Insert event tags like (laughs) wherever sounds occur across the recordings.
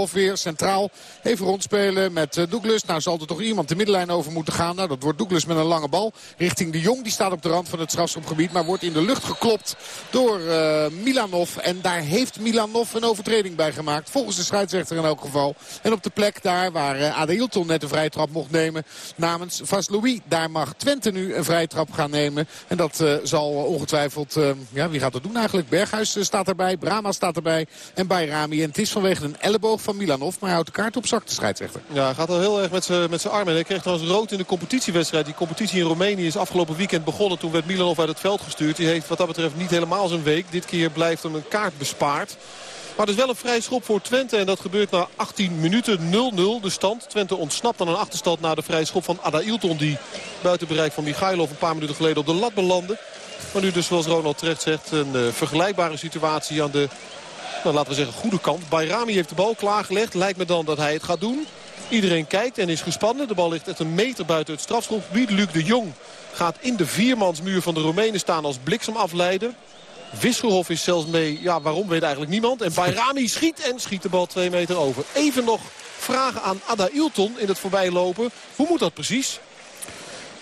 Of weer centraal even rondspelen met eh, Douglas. Nou zal er toch iemand de middenlijn over moeten gaan. Nou dat wordt Douglas met een lange bal richting de Jong. Die staat op de rand van het strafschopgebied. Maar wordt in de lucht geklopt door uh, Milanov. En daar heeft Milanov een overtreding bij gemaakt. Volgens de scheidsrechter in elk geval. En op de plek daar waar uh, Adeilton net een vrije trap mocht nemen. Namens Louis. Daar mag Twente nu een vrije trap gaan nemen. En dat zal ongetwijfeld... ja, wie gaat dat doen eigenlijk? Berghuis staat erbij. Brama staat erbij. En Bayrami. En het is vanwege een elleboog van Milanov. Maar hij houdt de kaart op zak, de scheidsrechter. Ja, hij gaat al heel erg met zijn armen. Hij kreeg trouwens rood in de competitiewedstrijd. Die competitie in Roemenië is afgelopen weekend begonnen. Toen werd Milanov uit het veld gestuurd. Die heeft wat dat betreft niet helemaal zijn week. Dit keer blijft hem een kaart bespaard. Maar is wel een vrij schop voor Twente. En dat gebeurt na 18 minuten 0-0 de stand. Twente ontsnapt aan een achterstand na de vrije schop van Ada Ilton. Die buiten bereik van Michailov een paar minuten geleden op de lat belandde. Maar nu dus zoals Ronald terecht zegt een uh, vergelijkbare situatie aan de nou, laten we zeggen, goede kant. Bayrami heeft de bal klaargelegd. Lijkt me dan dat hij het gaat doen. Iedereen kijkt en is gespannen. De bal ligt echt een meter buiten het strafschopgebied. Luc de Jong gaat in de viermansmuur van de Roemenen staan als bliksemafleider. Wisselhof is zelfs mee. Ja, waarom weet eigenlijk niemand. En Bayrami schiet en schiet de bal twee meter over. Even nog vragen aan Ada Ilton in het voorbijlopen. Hoe moet dat precies?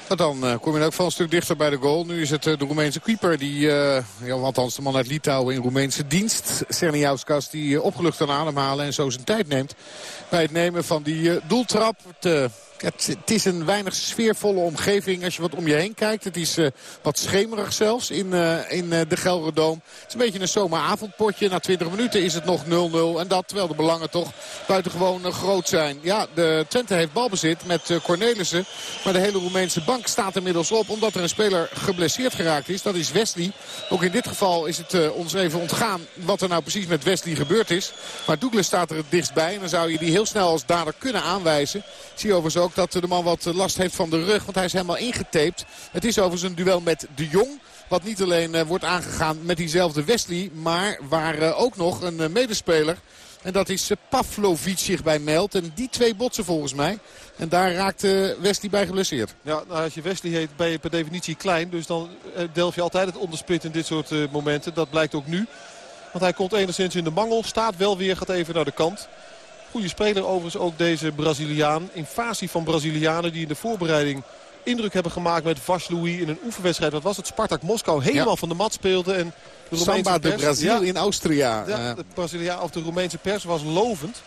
Dan uh, kom je ook van een stuk dichter bij de goal. Nu is het uh, de Roemeense keeper, die, uh, althans de man uit Litouwen in Roemeense dienst. Cerniauskas, die opgelucht kan ademhalen en zo zijn tijd neemt. Bij het nemen van die doeltrap. Het, is een weinig sfeervolle omgeving als je wat om je heen kijkt. Het is uh, wat schemerig zelfs in, uh, in uh, de Gelredoom. Het is een beetje een zomeravondpotje. Na 20 minuten is het nog 0-0. En dat terwijl de belangen toch buitengewoon groot zijn. Ja, de Twente heeft balbezit met Cornelissen. Maar de hele Roemeense bank staat inmiddels op. Omdat er een speler geblesseerd geraakt is. Dat is Wesley. Ook in dit geval is het ons even ontgaan wat er nou precies met Wesley gebeurd is. Maar Douglas staat er het dichtst bij. En dan zou je die heel snel als dader kunnen aanwijzen. zie je overigens ook dat de man wat last heeft van de rug. Want hij is helemaal ingetaped. Het is overigens een duel met de Jong. Wat niet alleen uh, wordt aangegaan met diezelfde Wesley. Maar waar uh, ook nog een uh, medespeler. En dat is Pavlovic zich bij meldt. En die twee botsen volgens mij. En daar raakt Wesley bij geblesseerd. Ja, nou, als je Wesley heet ben je per definitie klein. Dus dan delf je altijd het onderspit in dit soort momenten. Dat blijkt ook nu. Want hij komt enigszins in de mangel. Staat wel weer, gaat even naar de kant. Goede speler overigens ook deze Braziliaan. Invasie van Brazilianen die in de voorbereiding indruk hebben gemaakt met Louis in een oefenwedstrijd. Wat was het? Spartak Moskou helemaal van de mat speelde. En de Samba de Brazil in Austria. Ja, de Braziliaan of de Roemeense pers was lovend.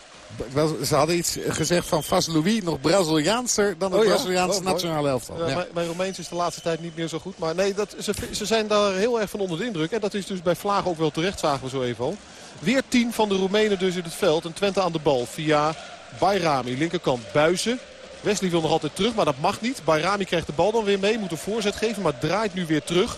Ze hadden iets gezegd van Louis nog Braziliaanser dan het oh Braziliaanse oh, nationale elftal. Ja, ja. Mijn Roemeens is de laatste tijd niet meer zo goed. Maar nee, dat, ze, ze zijn daar heel erg van onder de indruk. En dat is dus bij Vlaag ook wel terecht, zagen we zo even al. Weer 10 van de Roemenen dus in het veld. En Twente aan de bal via Bayrami. Linkerkant Buizen. Wesley wil nog altijd terug, maar dat mag niet. Bayrami krijgt de bal dan weer mee. Moet een voorzet geven, maar draait nu weer terug.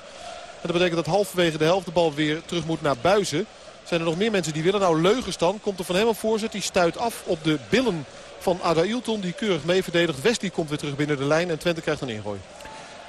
En dat betekent dat halverwege de helft de bal weer terug moet naar Buizen. Zijn er nog meer mensen die willen? Nou, Leugens dan. Komt er van hem een voorzet. Die stuit af op de billen van Ada Ilton. Die keurig mee verdedigt. Wesley komt weer terug binnen de lijn. En Twente krijgt een ingooi.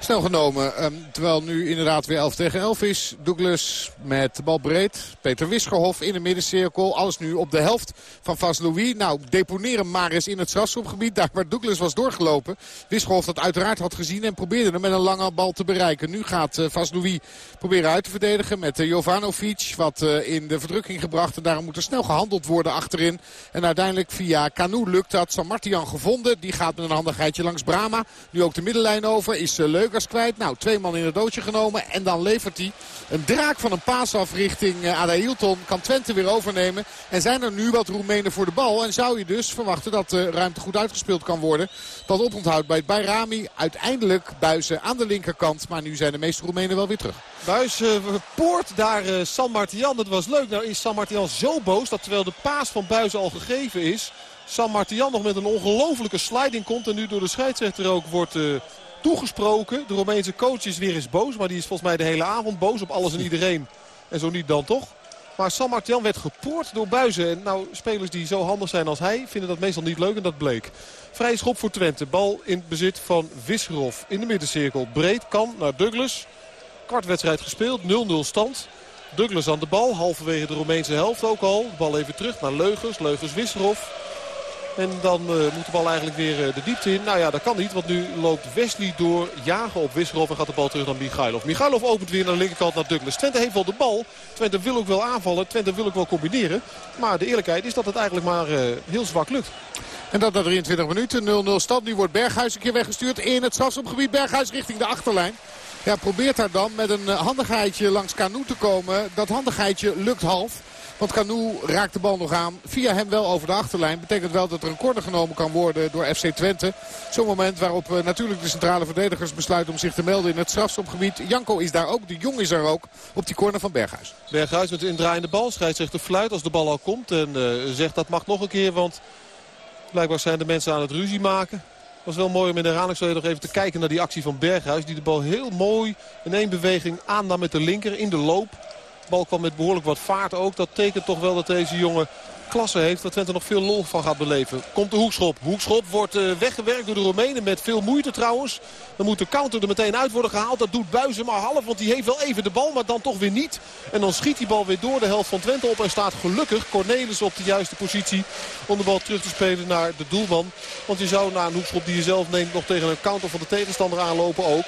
Snel genomen. Um, terwijl nu inderdaad weer 11 tegen 11 is. Douglas met de bal breed. Peter Wisgerhof in de middencirkel. Alles nu op de helft van Vas Louis. Nou, deponeren maar eens in het strafschopgebied. Daar waar Douglas was doorgelopen. Wisgerhof dat uiteraard had gezien en probeerde hem met een lange bal te bereiken. Nu gaat uh, Vas Louis proberen uit te verdedigen met uh, Jovanovic. Wat uh, in de verdrukking gebracht. En daarom moet er snel gehandeld worden achterin. En uiteindelijk via Canu lukt dat. San Martian gevonden. Die gaat met een handigheidje langs Brama. Nu ook de middenlijn over. Is leuk kwijt. Nou, twee man in het doodje genomen. En dan levert hij een draak van een paas af richting uh, Ada Hilton. Kan Twente weer overnemen. En zijn er nu wat Roemenen voor de bal. En zou je dus verwachten dat de ruimte goed uitgespeeld kan worden. Dat oponthoud bij Bayrami. Uiteindelijk buizen aan de linkerkant. Maar nu zijn de meeste Roemenen wel weer terug. Buis uh, poort daar uh, San Martian. Dat was leuk. Nou is San Martian zo boos dat terwijl de paas van Buizen al gegeven is... San Martian nog met een ongelofelijke sliding komt. En nu door de scheidsrechter ook wordt toegesproken. De Romeinse coach is weer eens boos. Maar die is volgens mij de hele avond boos op alles en iedereen. En zo niet dan toch. Maar San Martian werd gepoord door Buizen. En nou, spelers die zo handig zijn als hij vinden dat meestal niet leuk. En dat bleek. Vrije schop voor Twente. Bal in bezit van Wisserov in de middencirkel. Breed kan naar Douglas. Kwartwedstrijd gespeeld. 0-0 stand. Douglas aan de bal. Halverwege de Romeinse helft ook al. Bal even terug naar Leugers. Leugers Wisserov. En dan uh, moet de bal eigenlijk weer uh, de diepte in. Nou ja, dat kan niet. Want nu loopt Wesley door jagen op Wisserov. En gaat de bal terug naar Michailov. Michailov opent weer naar de linkerkant naar Douglas. Twente heeft wel de bal. Twente wil ook wel aanvallen. Twente wil ook wel combineren. Maar de eerlijkheid is dat het eigenlijk maar uh, heel zwak lukt. En dat na 23 minuten 0-0 stand. Nu wordt Berghuis een keer weggestuurd in het strafschopgebied. Berghuis richting de achterlijn. Ja, probeert daar dan met een handigheidje langs Canoe te komen. Dat handigheidje lukt half. Want Canoe raakt de bal nog aan. Via hem wel over de achterlijn. Betekent wel dat er een corner genomen kan worden door FC Twente. Zo'n moment waarop uh, natuurlijk de centrale verdedigers besluiten om zich te melden in het strafschopgebied. Janko is daar ook. De Jong is daar ook op die corner van Berghuis. Berghuis met de indraaiende bal. Scheidsrechter fluit als de bal al komt. En uh, zegt dat mag nog een keer. Want blijkbaar zijn de mensen aan het ruzie maken. Was wel mooi om in de herhaling nog even te kijken naar die actie van Berghuis. Die de bal heel mooi in één beweging aannam met de linker in de loop bal kwam met behoorlijk wat vaart ook. Dat tekent toch wel dat deze jongen klasse heeft. Waar Twente nog veel lol van gaat beleven. Komt de hoekschop. Hoekschop wordt uh, weggewerkt door de Roemenen. Met veel moeite trouwens. Dan moet de counter er meteen uit worden gehaald. Dat doet Buizen maar half. Want die heeft wel even de bal. Maar dan toch weer niet. En dan schiet die bal weer door de helft van Twente op. En staat gelukkig Cornelis op de juiste positie. Om de bal terug te spelen naar de doelman. Want je zou na een hoekschop die je zelf neemt. Nog tegen een counter van de tegenstander aanlopen ook.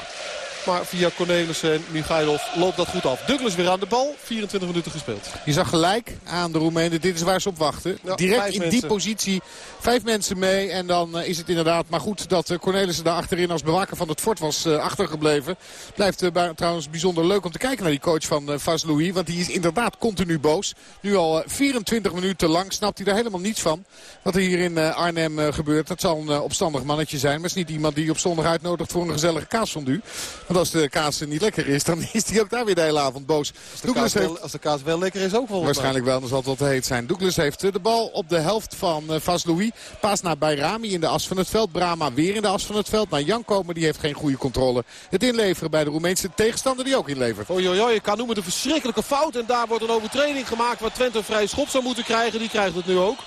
Maar via Cornelissen en Michailov loopt dat goed af. Douglas weer aan de bal. 24 minuten gespeeld. Je zag gelijk aan de Roemenen. Dit is waar ze op wachten. Direct in die positie. Vijf mensen mee. En dan uh, is het inderdaad maar goed dat uh, Cornelissen daar achterin als bewaker van het fort was uh, achtergebleven. Blijft trouwens bijzonder leuk om te kijken naar die coach van Vas Louis. Want die is inderdaad continu boos. Nu al 24 minuten lang snapt hij er helemaal niets van. Wat er hier in Arnhem gebeurt. Dat zal een opstandig mannetje zijn. Maar het is niet iemand die je op zondag uitnodigt voor een gezellige kaasfondue. Want als de kaas niet lekker is, dan (laughs) is hij ook daar weer de hele avond boos. Als de, kaas, wel, als de kaas wel lekker is ook wel. Waarschijnlijk wel, dan zal het wat heet zijn. Douglas heeft de bal op de helft van uh, Vas Louis. Paas naar Bayrami in de as van het veld. Brama weer in de as van het veld. Naar Janko, maar die heeft geen goede controle. Het inleveren bij de Roemeense tegenstander die ook inlevert. Oei, oei, oei, kan noemen de verschrikkelijke fout. En daar wordt een overtreding gemaakt waar Twente een vrije schop zou moeten krijgen. Die krijgt het nu ook.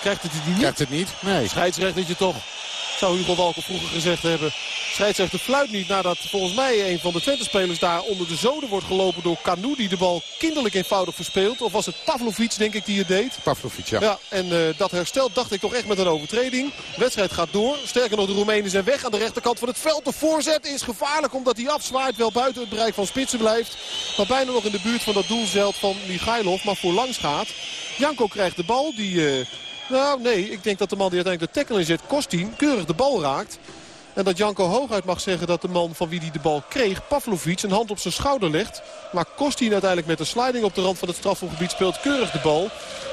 Krijgt het niet? Krijgt het niet, nee. Scheidsrechtertje toch zou Hugo Walker vroeger gezegd hebben. Scheidsrechter fluit niet nadat volgens mij een van de Twente-spelers daar onder de zoden wordt gelopen door Canu. Die de bal kinderlijk eenvoudig verspeelt. Of was het Pavlovic denk ik die het deed? Pavlovic, ja. ja en uh, dat herstelt dacht ik toch echt met een overtreding. De wedstrijd gaat door. Sterker nog, de Roemenen zijn weg aan de rechterkant van het veld. De voorzet is gevaarlijk omdat hij afzwaait. Wel buiten het bereik van Spitsen blijft. Maar bijna nog in de buurt van dat doelzeld van Michailov. Maar voorlangs gaat. Janko krijgt de bal. Die... Uh, nou, nee. Ik denk dat de man die uiteindelijk de tackle inzet, Kostin, keurig de bal raakt. En dat Janko hooguit mag zeggen dat de man van wie hij de bal kreeg, Pavlovic, een hand op zijn schouder legt. Maar Kostin uiteindelijk met een sliding op de rand van het strafgebied speelt keurig de bal.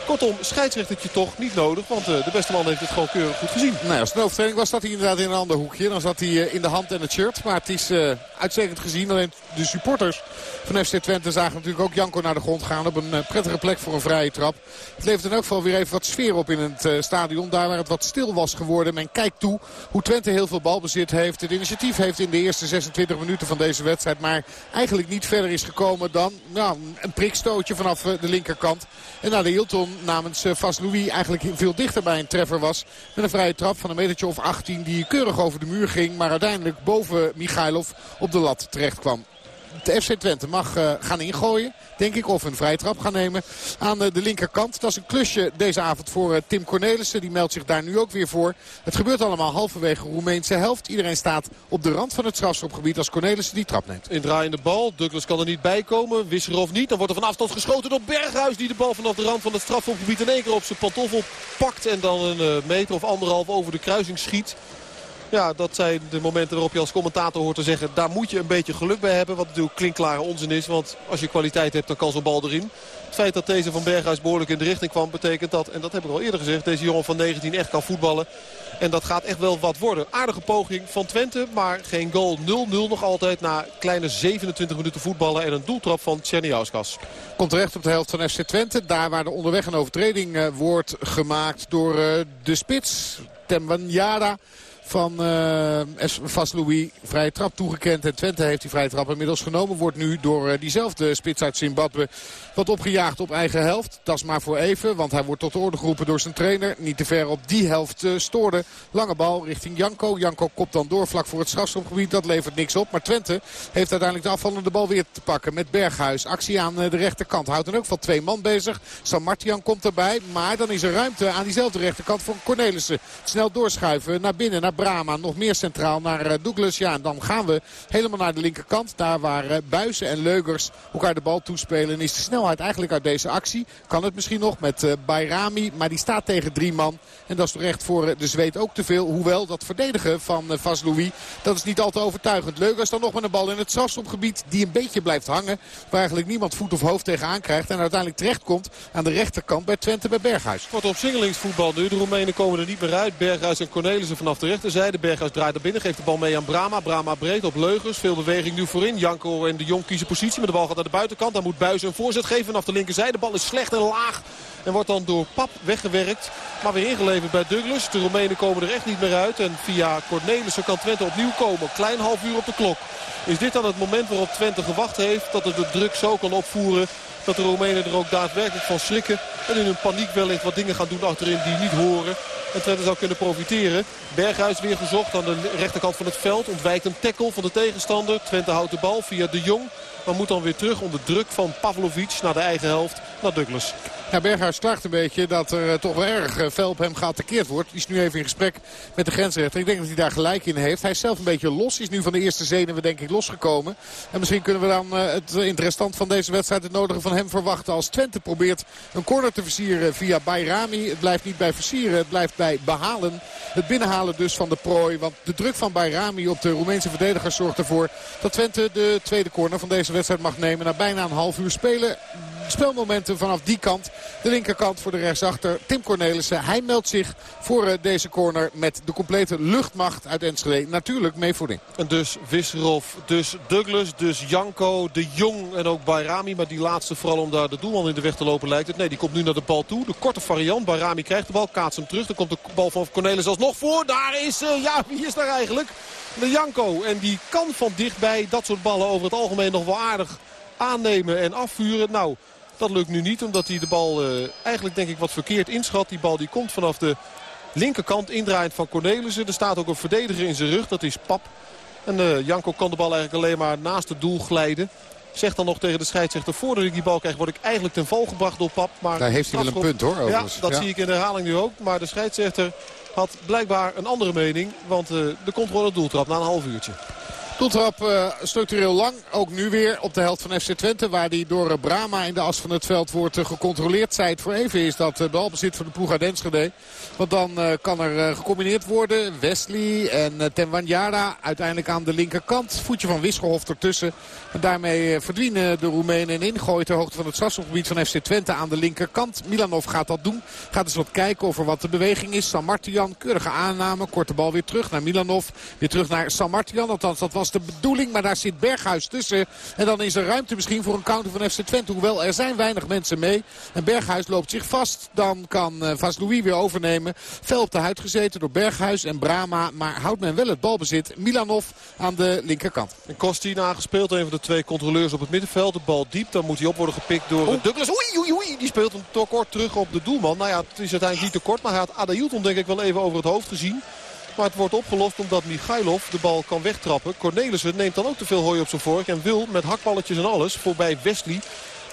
Kortom, scheidsrechtertje toch niet nodig. Want uh, de beste man heeft het gewoon keurig goed gezien. Nou, als het was, zat hij inderdaad in een ander hoekje. Dan zat hij uh, in de hand en het shirt. Maar het is uh, uitstekend gezien. Alleen de supporters van FC Twente zagen natuurlijk ook Janko naar de grond gaan. Op een prettige plek voor een vrije trap. Het levert in elk geval weer even wat sfeer op in het stadion. Daar waar het wat stil was geworden. Men kijkt toe hoe Twente heel veel balbezit heeft. Het initiatief heeft in de eerste 26 minuten van deze wedstrijd. Maar eigenlijk niet verder is gekomen dan nou, een prikstootje vanaf de linkerkant. En naar de Hilton namens uh, Vas Louis eigenlijk veel dichter bij een treffer was. Met een vrije trap van een metertje of 18 die keurig over de muur ging. Maar uiteindelijk boven Michailov op de lat terecht kwam de FC Twente mag uh, gaan ingooien, denk ik. Of een vrije trap gaan nemen aan uh, de linkerkant. Dat is een klusje deze avond voor uh, Tim Cornelissen. Die meldt zich daar nu ook weer voor. Het gebeurt allemaal halverwege Roemeense helft. Iedereen staat op de rand van het strafschopgebied als Cornelissen die trap neemt. Indraaiende bal. Douglas kan er niet bij komen. Wisserov niet. Dan wordt er van afstand geschoten door Berghuis. Die de bal vanaf de rand van het strafschopgebied in één keer op zijn pantoffel pakt. En dan een meter of anderhalf over de kruising schiet. Ja, dat zijn de momenten waarop je als commentator hoort te zeggen... daar moet je een beetje geluk bij hebben. Wat natuurlijk klinkklare onzin is. Want als je kwaliteit hebt, dan kan zo'n bal erin. Het feit dat deze van Berghuis behoorlijk in de richting kwam... betekent dat, en dat heb ik al eerder gezegd... deze jongen van 19 echt kan voetballen. En dat gaat echt wel wat worden. Aardige poging van Twente, maar geen goal. 0-0 nog altijd na kleine 27 minuten voetballen... en een doeltrap van Tjerniauskas. Komt terecht op de helft van FC Twente. Daar waar de onderweg een overtreding uh, wordt gemaakt door uh, de spits. Tembanjada van uh, Louis. Vrije trap toegekend en Twente heeft die vrije trap inmiddels genomen. Wordt nu door uh, diezelfde spits uit Zimbabwe wat opgejaagd op eigen helft. Dat is maar voor even, want hij wordt tot de orde geroepen door zijn trainer. Niet te ver op die helft uh, stoorde. Lange bal richting Janko. Janko kopt dan door vlak voor het strafschopgebied. Dat levert niks op. Maar Twente heeft uiteindelijk de afvallende bal weer te pakken met Berghuis. Actie aan de rechterkant. Houdt dan ook van twee man bezig. San Martian komt erbij. Maar dan is er ruimte aan diezelfde rechterkant voor Cornelissen. Snel doorschuiven naar binnen, naar Brama. Nog meer centraal naar Douglas. Ja, en dan gaan we helemaal naar de linkerkant. Daar waar Buizen en Leugers elkaar de bal toespelen. Is de snelheid eigenlijk uit deze actie. Kan het misschien nog met Bayrami. Maar die staat tegen drie man. En dat is toch echt voor de Zweet ook te veel. Hoewel dat verdedigen van Vas Louis, dat is niet al te overtuigend. Leugers dan nog met een bal in het strafschopgebied. Die een beetje blijft hangen. Waar eigenlijk niemand voet of hoofd tegenaan krijgt. En uiteindelijk terechtkomt aan de rechterkant bij Twente bij Berghuis. Wordt op singelingsvoetbal nu. De Roemenen komen er niet meer uit. Berghuis en Cornelissen vanaf de rechterzijde. Berghuis draait naar binnen. Geeft de bal mee aan Brama. Brama breed op Leugers. Veel beweging nu voorin. Janko en de Jong kiezen positie. Maar de bal gaat naar de buitenkant. Dan moet Buis een voorzet geven vanaf de linkerzijde. De bal is slecht en laag. En wordt dan door Pap weggewerkt. Maar weer ingeleverd bij Douglas. De Roemenen komen er echt niet meer uit. En via Cornelissen kan Twente opnieuw komen. Klein half uur op de klok. Is dit dan het moment waarop Twente gewacht heeft? Dat het de druk zo kan opvoeren dat de Roemenen er ook daadwerkelijk van schrikken. En in hun paniek wellicht wat dingen gaan doen achterin die niet horen. En Twente zou kunnen profiteren. Berghuis weer gezocht aan de rechterkant van het veld. Ontwijkt een tackle van de tegenstander. Twente houdt de bal via de Jong. Maar moet dan weer terug onder druk van Pavlovic naar de eigen helft. Naar Douglas. Ja, Berghuis klaagt een beetje dat er uh, toch wel erg uh, fel op hem geattakeerd wordt. Die is nu even in gesprek met de grensrechter. Ik denk dat hij daar gelijk in heeft. Hij is zelf een beetje los. Is nu van de eerste zenuwen denk ik losgekomen. En misschien kunnen we dan uh, het interessant van deze wedstrijd het nodige van hem verwachten. Als Twente probeert een corner te versieren via Bayrami. Het blijft niet bij versieren. Het blijft bij behalen. Het binnenhalen dus van de prooi. Want de druk van Bayrami op de Roemeense verdedigers zorgt ervoor dat Twente de tweede corner van deze wedstrijd mag nemen. Na bijna een half uur spelen spelmomenten vanaf die kant. De linkerkant voor de rechtsachter. Tim Cornelissen. Hij meldt zich voor uh, deze corner met de complete luchtmacht uit Enschede. Natuurlijk meevoeding. En dus Visserov, dus Douglas, dus Janko, De Jong en ook Bayrami. Maar die laatste vooral om daar de doelman in de weg te lopen lijkt het. Nee, die komt nu naar de bal toe. De korte variant. Bayrami krijgt de bal, kaats hem terug. Dan komt de bal van Cornelissen alsnog voor. Daar is, uh, ja, wie is daar eigenlijk? De Janko. En die kan van dichtbij dat soort ballen over het algemeen nog wel aardig aannemen en afvuren. Nou, dat lukt nu niet omdat hij de bal uh, eigenlijk denk ik wat verkeerd inschat. Die bal die komt vanaf de linkerkant indraaiend van Cornelissen. Er staat ook een verdediger in zijn rug, dat is Pap. En uh, Janko kan de bal eigenlijk alleen maar naast het doel glijden. Zegt dan nog tegen de scheidsrechter, voordat ik die bal krijg, word ik eigenlijk ten val gebracht door Pap. Maar Daar heeft hij wel een punt hoor. Overigens. Ja, dat ja. zie ik in de herhaling nu ook. Maar de scheidsrechter had blijkbaar een andere mening. Want uh, de controle doeltrap na een half uurtje. Doeltrap uh, structureel lang. Ook nu weer op de helft van FC Twente. Waar die door uh, Brama in de as van het veld wordt uh, gecontroleerd. Zij het voor even is dat de balbezit voor de ploeg uit. Want dan kan er gecombineerd worden. Wesley en Ten Wanjara uiteindelijk aan de linkerkant. Voetje van Wisselhof ertussen. En daarmee verdwijnen de Roemenen in. Gooit ter hoogte van het strafschopgebied van FC Twente aan de linkerkant. Milanov gaat dat doen. Gaat eens wat kijken of er wat de beweging is. San Martian, keurige aanname. Korte bal weer terug naar Milanov. Weer terug naar San Martian. Althans, dat was de bedoeling. Maar daar zit Berghuis tussen. En dan is er ruimte misschien voor een counter van FC Twente. Hoewel er zijn weinig mensen mee. En Berghuis loopt zich vast. Dan kan uh, Vaslui weer overnemen. Fel op de huid gezeten door Berghuis en Brama. Maar houdt men wel het balbezit. Milanov aan de linkerkant. En Kosti aangespeeld. Een van de twee controleurs op het middenveld. De bal diep. Dan moet hij op worden gepikt door oh. Douglas. Oei, oei, oei. Die speelt hem tekort terug op de doelman. Nou ja, het is uiteindelijk niet te kort. Maar hij had Adayuton denk ik wel even over het hoofd gezien. Maar het wordt opgelost omdat Michailov de bal kan wegtrappen. Cornelissen neemt dan ook te veel hooi op zijn vork. En wil met hakballetjes en alles voorbij Wesley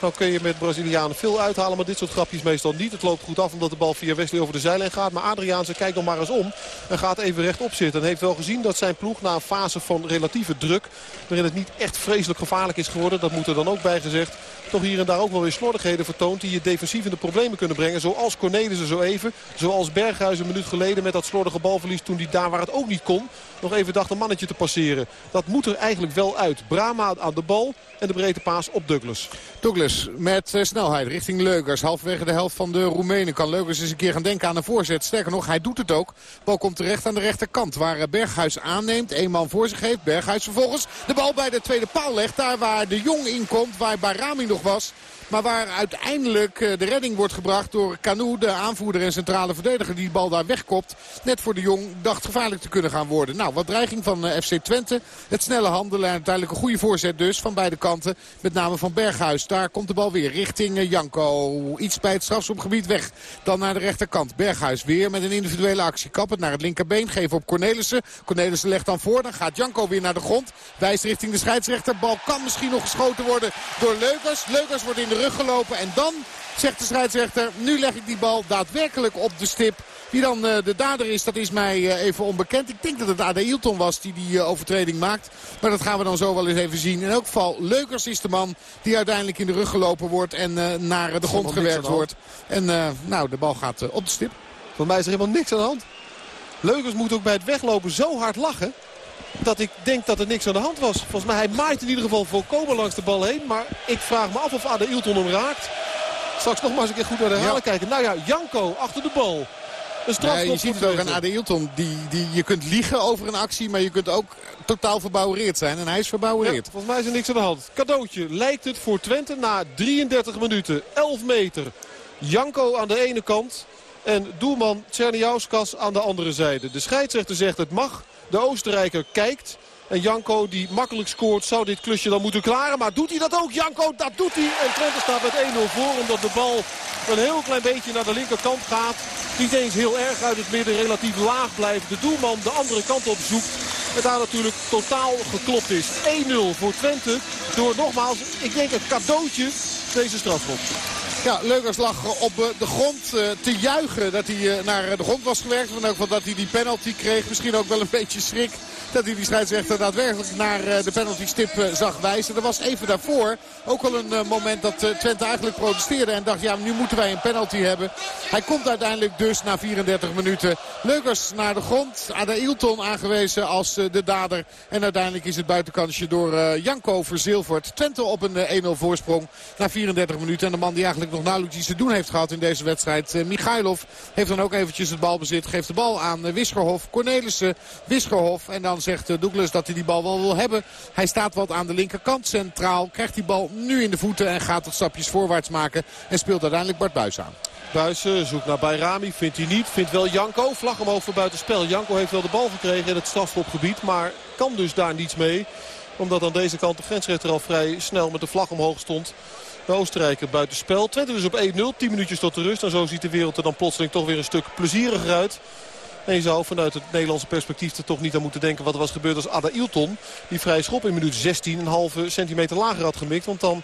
nou kun je met Brazilianen veel uithalen, maar dit soort grapjes meestal niet. Het loopt goed af omdat de bal via Wesley over de zijlijn gaat. Maar Adriaanse kijkt nog maar eens om en gaat even rechtop zitten. En heeft wel gezien dat zijn ploeg na een fase van relatieve druk... waarin het niet echt vreselijk gevaarlijk is geworden, dat moet er dan ook bij gezegd... toch hier en daar ook wel weer slordigheden vertoont die je defensief in de problemen kunnen brengen. Zoals Cornelissen zo even, zoals Berghuis een minuut geleden met dat slordige balverlies... toen hij daar waar het ook niet kon, nog even dacht een mannetje te passeren. Dat moet er eigenlijk wel uit. Brama aan de bal en de breedte paas op Douglas. Douglas met uh, snelheid richting Leugers. Halverwege de helft van de Roemenen kan Leugers eens een keer gaan denken aan een voorzet. Sterker nog, hij doet het ook. Bal komt terecht aan de rechterkant waar uh, Berghuis aanneemt. Eén man voor zich heeft. Berghuis vervolgens de bal bij de tweede paal legt. Daar waar de Jong in komt, waar Barami nog was. Maar waar uiteindelijk de redding wordt gebracht door Canu, de aanvoerder en centrale verdediger. Die de bal daar wegkopt. Net voor de Jong dacht gevaarlijk te kunnen gaan worden. Nou, wat dreiging van FC Twente. Het snelle handelen en uiteindelijk een goede voorzet dus van beide kanten. Met name van Berghuis. Daar komt de bal weer richting Janko. Iets bij het strafschopgebied weg. Dan naar de rechterkant. Berghuis weer met een individuele actie. Kap het naar het linkerbeen. Geven op Cornelissen. Cornelissen legt dan voor. Dan gaat Janko weer naar de grond. Wijst richting de scheidsrechter. Bal kan misschien nog geschoten worden door Leukers. Leukers wordt in de rug gelopen. En dan zegt de scheidsrechter, nu leg ik die bal daadwerkelijk op de stip. Wie dan uh, de dader is, dat is mij uh, even onbekend. Ik denk dat het Ade Hilton was die die uh, overtreding maakt. Maar dat gaan we dan zo wel eens even zien. In elk geval, Leukers is de man die uiteindelijk in de rug gelopen wordt. En naar de grond gewerkt wordt. En nou, de bal gaat op de stip. Voor mij is er helemaal niks aan de hand. Leukers moet ook bij het weglopen zo hard lachen dat ik denk dat er niks aan de hand was. Volgens mij, hij maait in ieder geval volkomen langs de bal heen. Maar ik vraag me af of Ade Ilton hem raakt. Straks nog maar eens een keer goed naar de herhaling ja. kijken. Nou ja, Janko achter de bal. Ja, je ziet het ook aan. Die, die, je kunt liegen over een actie, maar je kunt ook totaal verbouwereerd zijn. En hij is verbouwereerd. Ja, volgens mij is er niks aan de hand. Cadeautje lijkt het voor Twente na 33 minuten. 11 meter. Janko aan de ene kant. En doelman Tjerniauskas aan de andere zijde. De scheidsrechter zegt het mag. De Oostenrijker kijkt. En Janko die makkelijk scoort zou dit klusje dan moeten klaren. Maar doet hij dat ook? Janko, dat doet hij. En Twente staat met 1-0 voor omdat de bal een heel klein beetje naar de linkerkant gaat. Niet eens heel erg uit het midden, relatief laag blijft. De doelman de andere kant op zoekt. En daar natuurlijk totaal geklopt is. 1-0 voor Twente. Door nogmaals, ik denk een cadeautje deze strafschop. Ja, Leukers lag op de grond eh, te juichen dat hij eh, naar de grond was gewerkt. Van ook dat hij die penalty kreeg. Misschien ook wel een beetje schrik dat hij die scheidsrechter daadwerkelijk naar eh, de penalty stip zag wijzen. Er was even daarvoor ook al een moment dat Twente eigenlijk protesteerde. En dacht, ja, nu moeten wij een penalty hebben. Hij komt uiteindelijk dus na 34 minuten. Leukers naar de grond. Ada Ilton aangewezen als de dader. En uiteindelijk is het buitenkansje door Janko verzilverd. Twente op een 1-0 voorsprong na 34 minuten. En de man die eigenlijk nog nauwelijks iets te doen heeft gehad in deze wedstrijd. Michailov heeft dan ook eventjes het balbezit. Geeft de bal aan Wisgerhof. Cornelissen, Wisgerhof. En dan zegt uh, Douglas dat hij die bal wel wil hebben. Hij staat wat aan de linkerkant centraal. Krijgt die bal nu in de voeten en gaat wat stapjes voorwaarts maken. En speelt uiteindelijk Bart Buis aan. Buissen zoekt naar Bayrami, vindt hij niet. Vindt wel Janko, vlag omhoog voor buitenspel. Janko heeft wel de bal gekregen in het strafschopgebied, maar kan dus daar niets mee. Omdat aan deze kant de grensrechter al vrij snel met de vlag omhoog stond. De Oostenrijker buitenspel. Twente dus op 1-0. 10 minuutjes tot de rust. En zo ziet de wereld er dan plotseling toch weer een stuk plezieriger uit. En je zou vanuit het Nederlandse perspectief er toch niet aan moeten denken wat er was gebeurd als Ada Ilton. Die vrij schop in minuut 16 een halve centimeter lager had gemikt. Want dan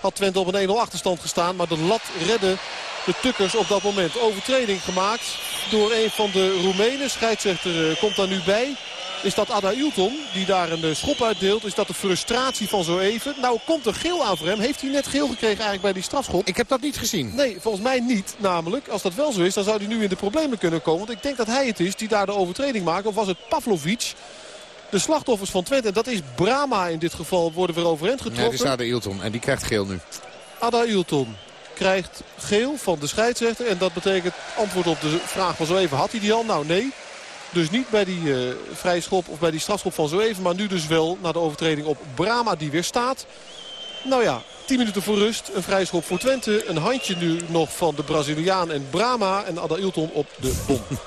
had Twente op een 1-0 achterstand gestaan. Maar de lat redde de Tukkers op dat moment. Overtreding gemaakt door een van de Roemenen. Scheidsrechter eh, komt daar nu bij. Is dat Ada Ilton die daar een eh, schop uitdeelt? Is dat de frustratie van zo even? Nou komt er geel aan voor hem. Heeft hij net geel gekregen eigenlijk bij die strafschop? Ik heb dat niet gezien. Nee, volgens mij niet. Namelijk, als dat wel zo is, dan zou hij nu in de problemen kunnen komen. Want ik denk dat hij het is die daar de overtreding maakt. Of was het Pavlovic? De slachtoffers van Twente, dat is Brama in dit geval, worden weer overeind getrokken. Nee, dat is Ada Ilton en die krijgt geel nu. Ada Ilton krijgt geel van de scheidsrechter. En dat betekent antwoord op de vraag van zo even. Had hij die al? Nou nee. Dus niet bij die uh, vrije schop of bij die strafschop van zo even. Maar nu dus wel naar de overtreding op Brama die weer staat. Nou ja, 10 minuten voor rust. Een vrije schop voor Twente. Een handje nu nog van de Braziliaan en Brama. En Ada Ilton op de bom. (laughs)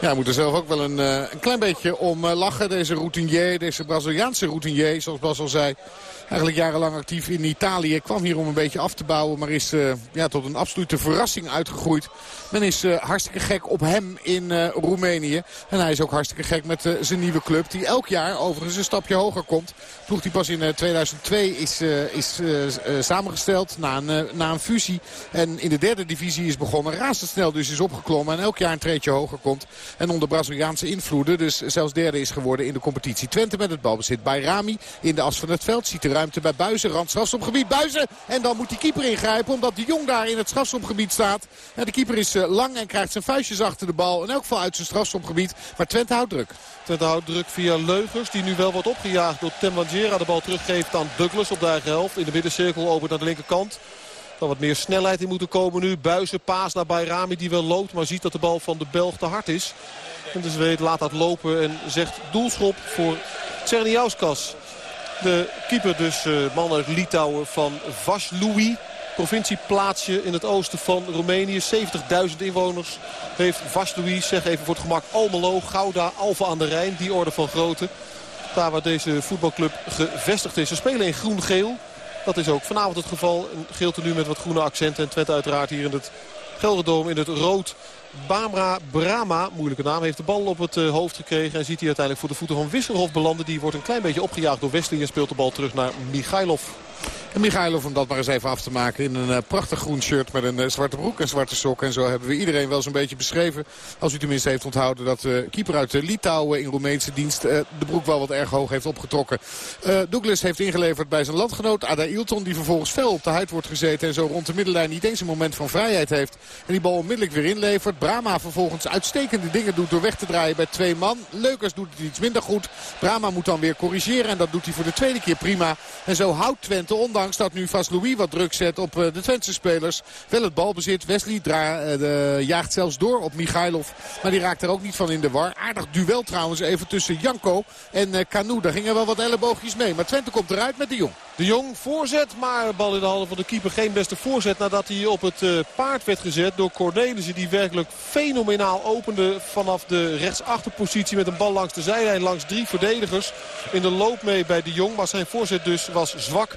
Ja, hij moet er zelf ook wel een, uh, een klein beetje om uh, lachen. Deze routinier, deze Braziliaanse routinier, zoals Bas al zei. Eigenlijk jarenlang actief in Italië. Kwam hier om een beetje af te bouwen. Maar is uh, ja, tot een absolute verrassing uitgegroeid. Men is uh, hartstikke gek op hem in uh, Roemenië. En hij is ook hartstikke gek met zijn nieuwe club. Die elk jaar overigens een stapje hoger komt. Ploeg die pas in 2002 is, is samengesteld na een, na een fusie. En in de derde divisie is begonnen. Razendsnel dus is opgeklommen. En elk jaar een treetje hoger komt. En onder Braziliaanse invloeden dus zelfs derde is geworden in de competitie. Twente met het balbezit bij Rami in de as van het veld. Ziet eruit ruimte bij Buizen. Rand strafschopgebied. Buizen. En dan moet die keeper ingrijpen omdat de Jong daar in het strafschopgebied staat. En de keeper is eh, lang en krijgt zijn vuistjes achter de bal. In elk geval uit zijn strafschopgebied. Maar Twente houdt druk. Twente houdt druk via Leugers. Die nu wel wordt opgejaagd door Temangera. De bal teruggeeft aan Douglas op de eigen helft. In de middencirkel over naar de linkerkant. Dan wat meer snelheid in moeten komen nu. Buizen paas naar Bayrami die wel loopt. Maar ziet dat de bal van de Belg te hard is. En dus weet laat dat lopen en zegt doelschop voor Tserniauskas. De keeper dus, uh, man uit Litouwen van Vaslui. provincieplaatsje in het oosten van Roemenië. 70.000 inwoners heeft Vaslui, zeg even voor het gemak, Almelo, Gouda, Alfa aan de Rijn. Die orde van grootte. Daar waar deze voetbalclub gevestigd is. Ze spelen in groen-geel. Dat is ook vanavond het geval. Een geel nu met wat groene accenten. En Twente uiteraard hier in het Gelderdoom in het rood. Bamra Brama, moeilijke naam, heeft de bal op het eh, hoofd gekregen. En ziet hij uiteindelijk voor de voeten van Wisselhof belanden. Die wordt een klein beetje opgejaagd door Wesley en speelt de bal terug naar Michailov. En Michailov om dat maar eens even af te maken in een uh, prachtig groen shirt met een uh, zwarte broek en zwarte sok. En zo hebben we iedereen wel zo'n beetje beschreven. Als u tenminste heeft onthouden dat de uh, keeper uit Litouwen in Roemeense dienst de broek wel wat erg hoog heeft opgetrokken. Douglas heeft ingeleverd bij zijn landgenoot Ada Ilton die vervolgens fel op de huid wordt gezeten. En zo rond de middenlijn niet eens een moment van vrijheid heeft. En die bal onmiddellijk weer inlevert. Brama vervolgens uitstekende dingen doet door weg te draaien bij twee man. Leukers doet het iets minder goed. Brama moet dan weer corrigeren en dat doet hij voor de tweede keer prima. En zo houdt Twente ondanks dat nu Vas Louis wat druk zet op eh, de Twentse spelers. Wel het balbezit. Wesley eh, de, jaagt zelfs door op Michailov. Maar die raakt er ook niet van in de war. Aardig duel trouwens even tussen Janko en uh, Canu. Daar gingen wel wat elleboogjes mee. Maar Twente komt eruit met de Jong. De Jong voorzet, maar bal in de handen van de keeper. Geen beste voorzet nadat hij op het paard werd gezet door Cornelissen. Die werkelijk fenomenaal opende vanaf de rechtsachterpositie met een bal langs de zijlijn. Langs drie verdedigers in de loop mee bij de Jong. Maar zijn voorzet dus was zwak.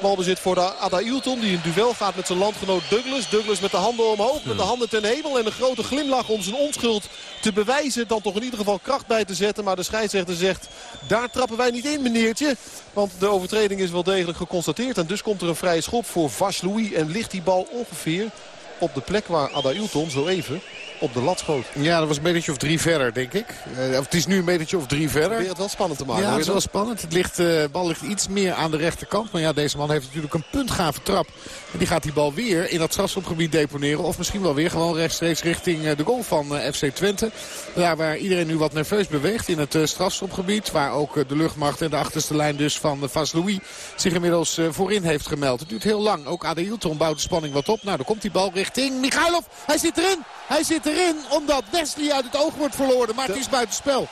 Balbezit voor de Ada Ilton die in duel gaat met zijn landgenoot Douglas. Douglas met de handen omhoog, met de handen ten hemel en een grote glimlach om zijn onschuld te bewijzen. Dan toch in ieder geval kracht bij te zetten. Maar de scheidsrechter zegt, daar trappen wij niet in meneertje. Want de overtreding is wel degelijk geconstateerd. En dus komt er een vrije schop voor Vas Louis en ligt die bal ongeveer op de plek waar Ada Ilton zo even op de lat schoot. Ja, dat was een metertje of drie verder, denk ik. Uh, het is nu een metertje of drie verder. Probeer het wel spannend te maken. Ja, het is wel spannend. Het ligt, uh, bal ligt iets meer aan de rechterkant. Maar ja, deze man heeft natuurlijk een puntgave trap. En die gaat die bal weer in dat strafschopgebied deponeren. Of misschien wel weer gewoon rechtstreeks richting uh, de goal van FC Twente. Daar waar iedereen nu wat nerveus beweegt in het strafschopgebied. Waar ook de luchtmacht en de achterste lijn dus van Louis zich inmiddels voorin heeft gemeld. Het duurt heel lang. Ook Ade Hilton bouwt de spanning wat op. Nou, dan komt die bal richting Michailov. Hij zit erin. Hij zit erin omdat Wesley uit het oog wordt verloren. Maar het is buitenspel.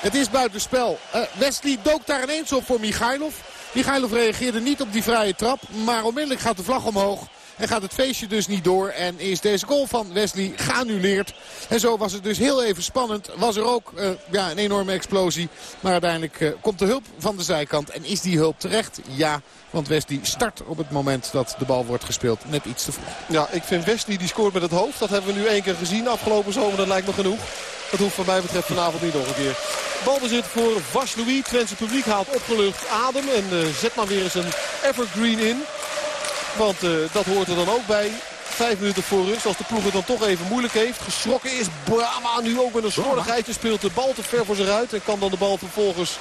Het is buitenspel. Uh, Wesley dook daar ineens op voor Michailov. Michailov reageerde niet op die vrije trap. Maar onmiddellijk gaat de vlag omhoog. En gaat het feestje dus niet door. En is deze goal van Wesley geannuleerd. En zo was het dus heel even spannend. Was er ook uh, ja, een enorme explosie. Maar uiteindelijk uh, komt de hulp van de zijkant. En is die hulp terecht? Ja. Want Wesley start op het moment dat de bal wordt gespeeld net iets te vroeg. Ja, ik vind Wesley die scoort met het hoofd. Dat hebben we nu één keer gezien afgelopen zomer. Dat lijkt me genoeg. Dat hoeft van mij betreft vanavond niet nog een keer. Balbezit voor Vas Louis. Twentse publiek haalt opgelucht adem. En uh, zet maar weer eens een evergreen in. Want uh, dat hoort er dan ook bij. Vijf minuten voor rust. Als de ploeg het dan toch even moeilijk heeft. Geschrokken is Brama nu ook met een slordigheidje. Speelt de bal te ver voor zich uit. En kan dan de bal vervolgens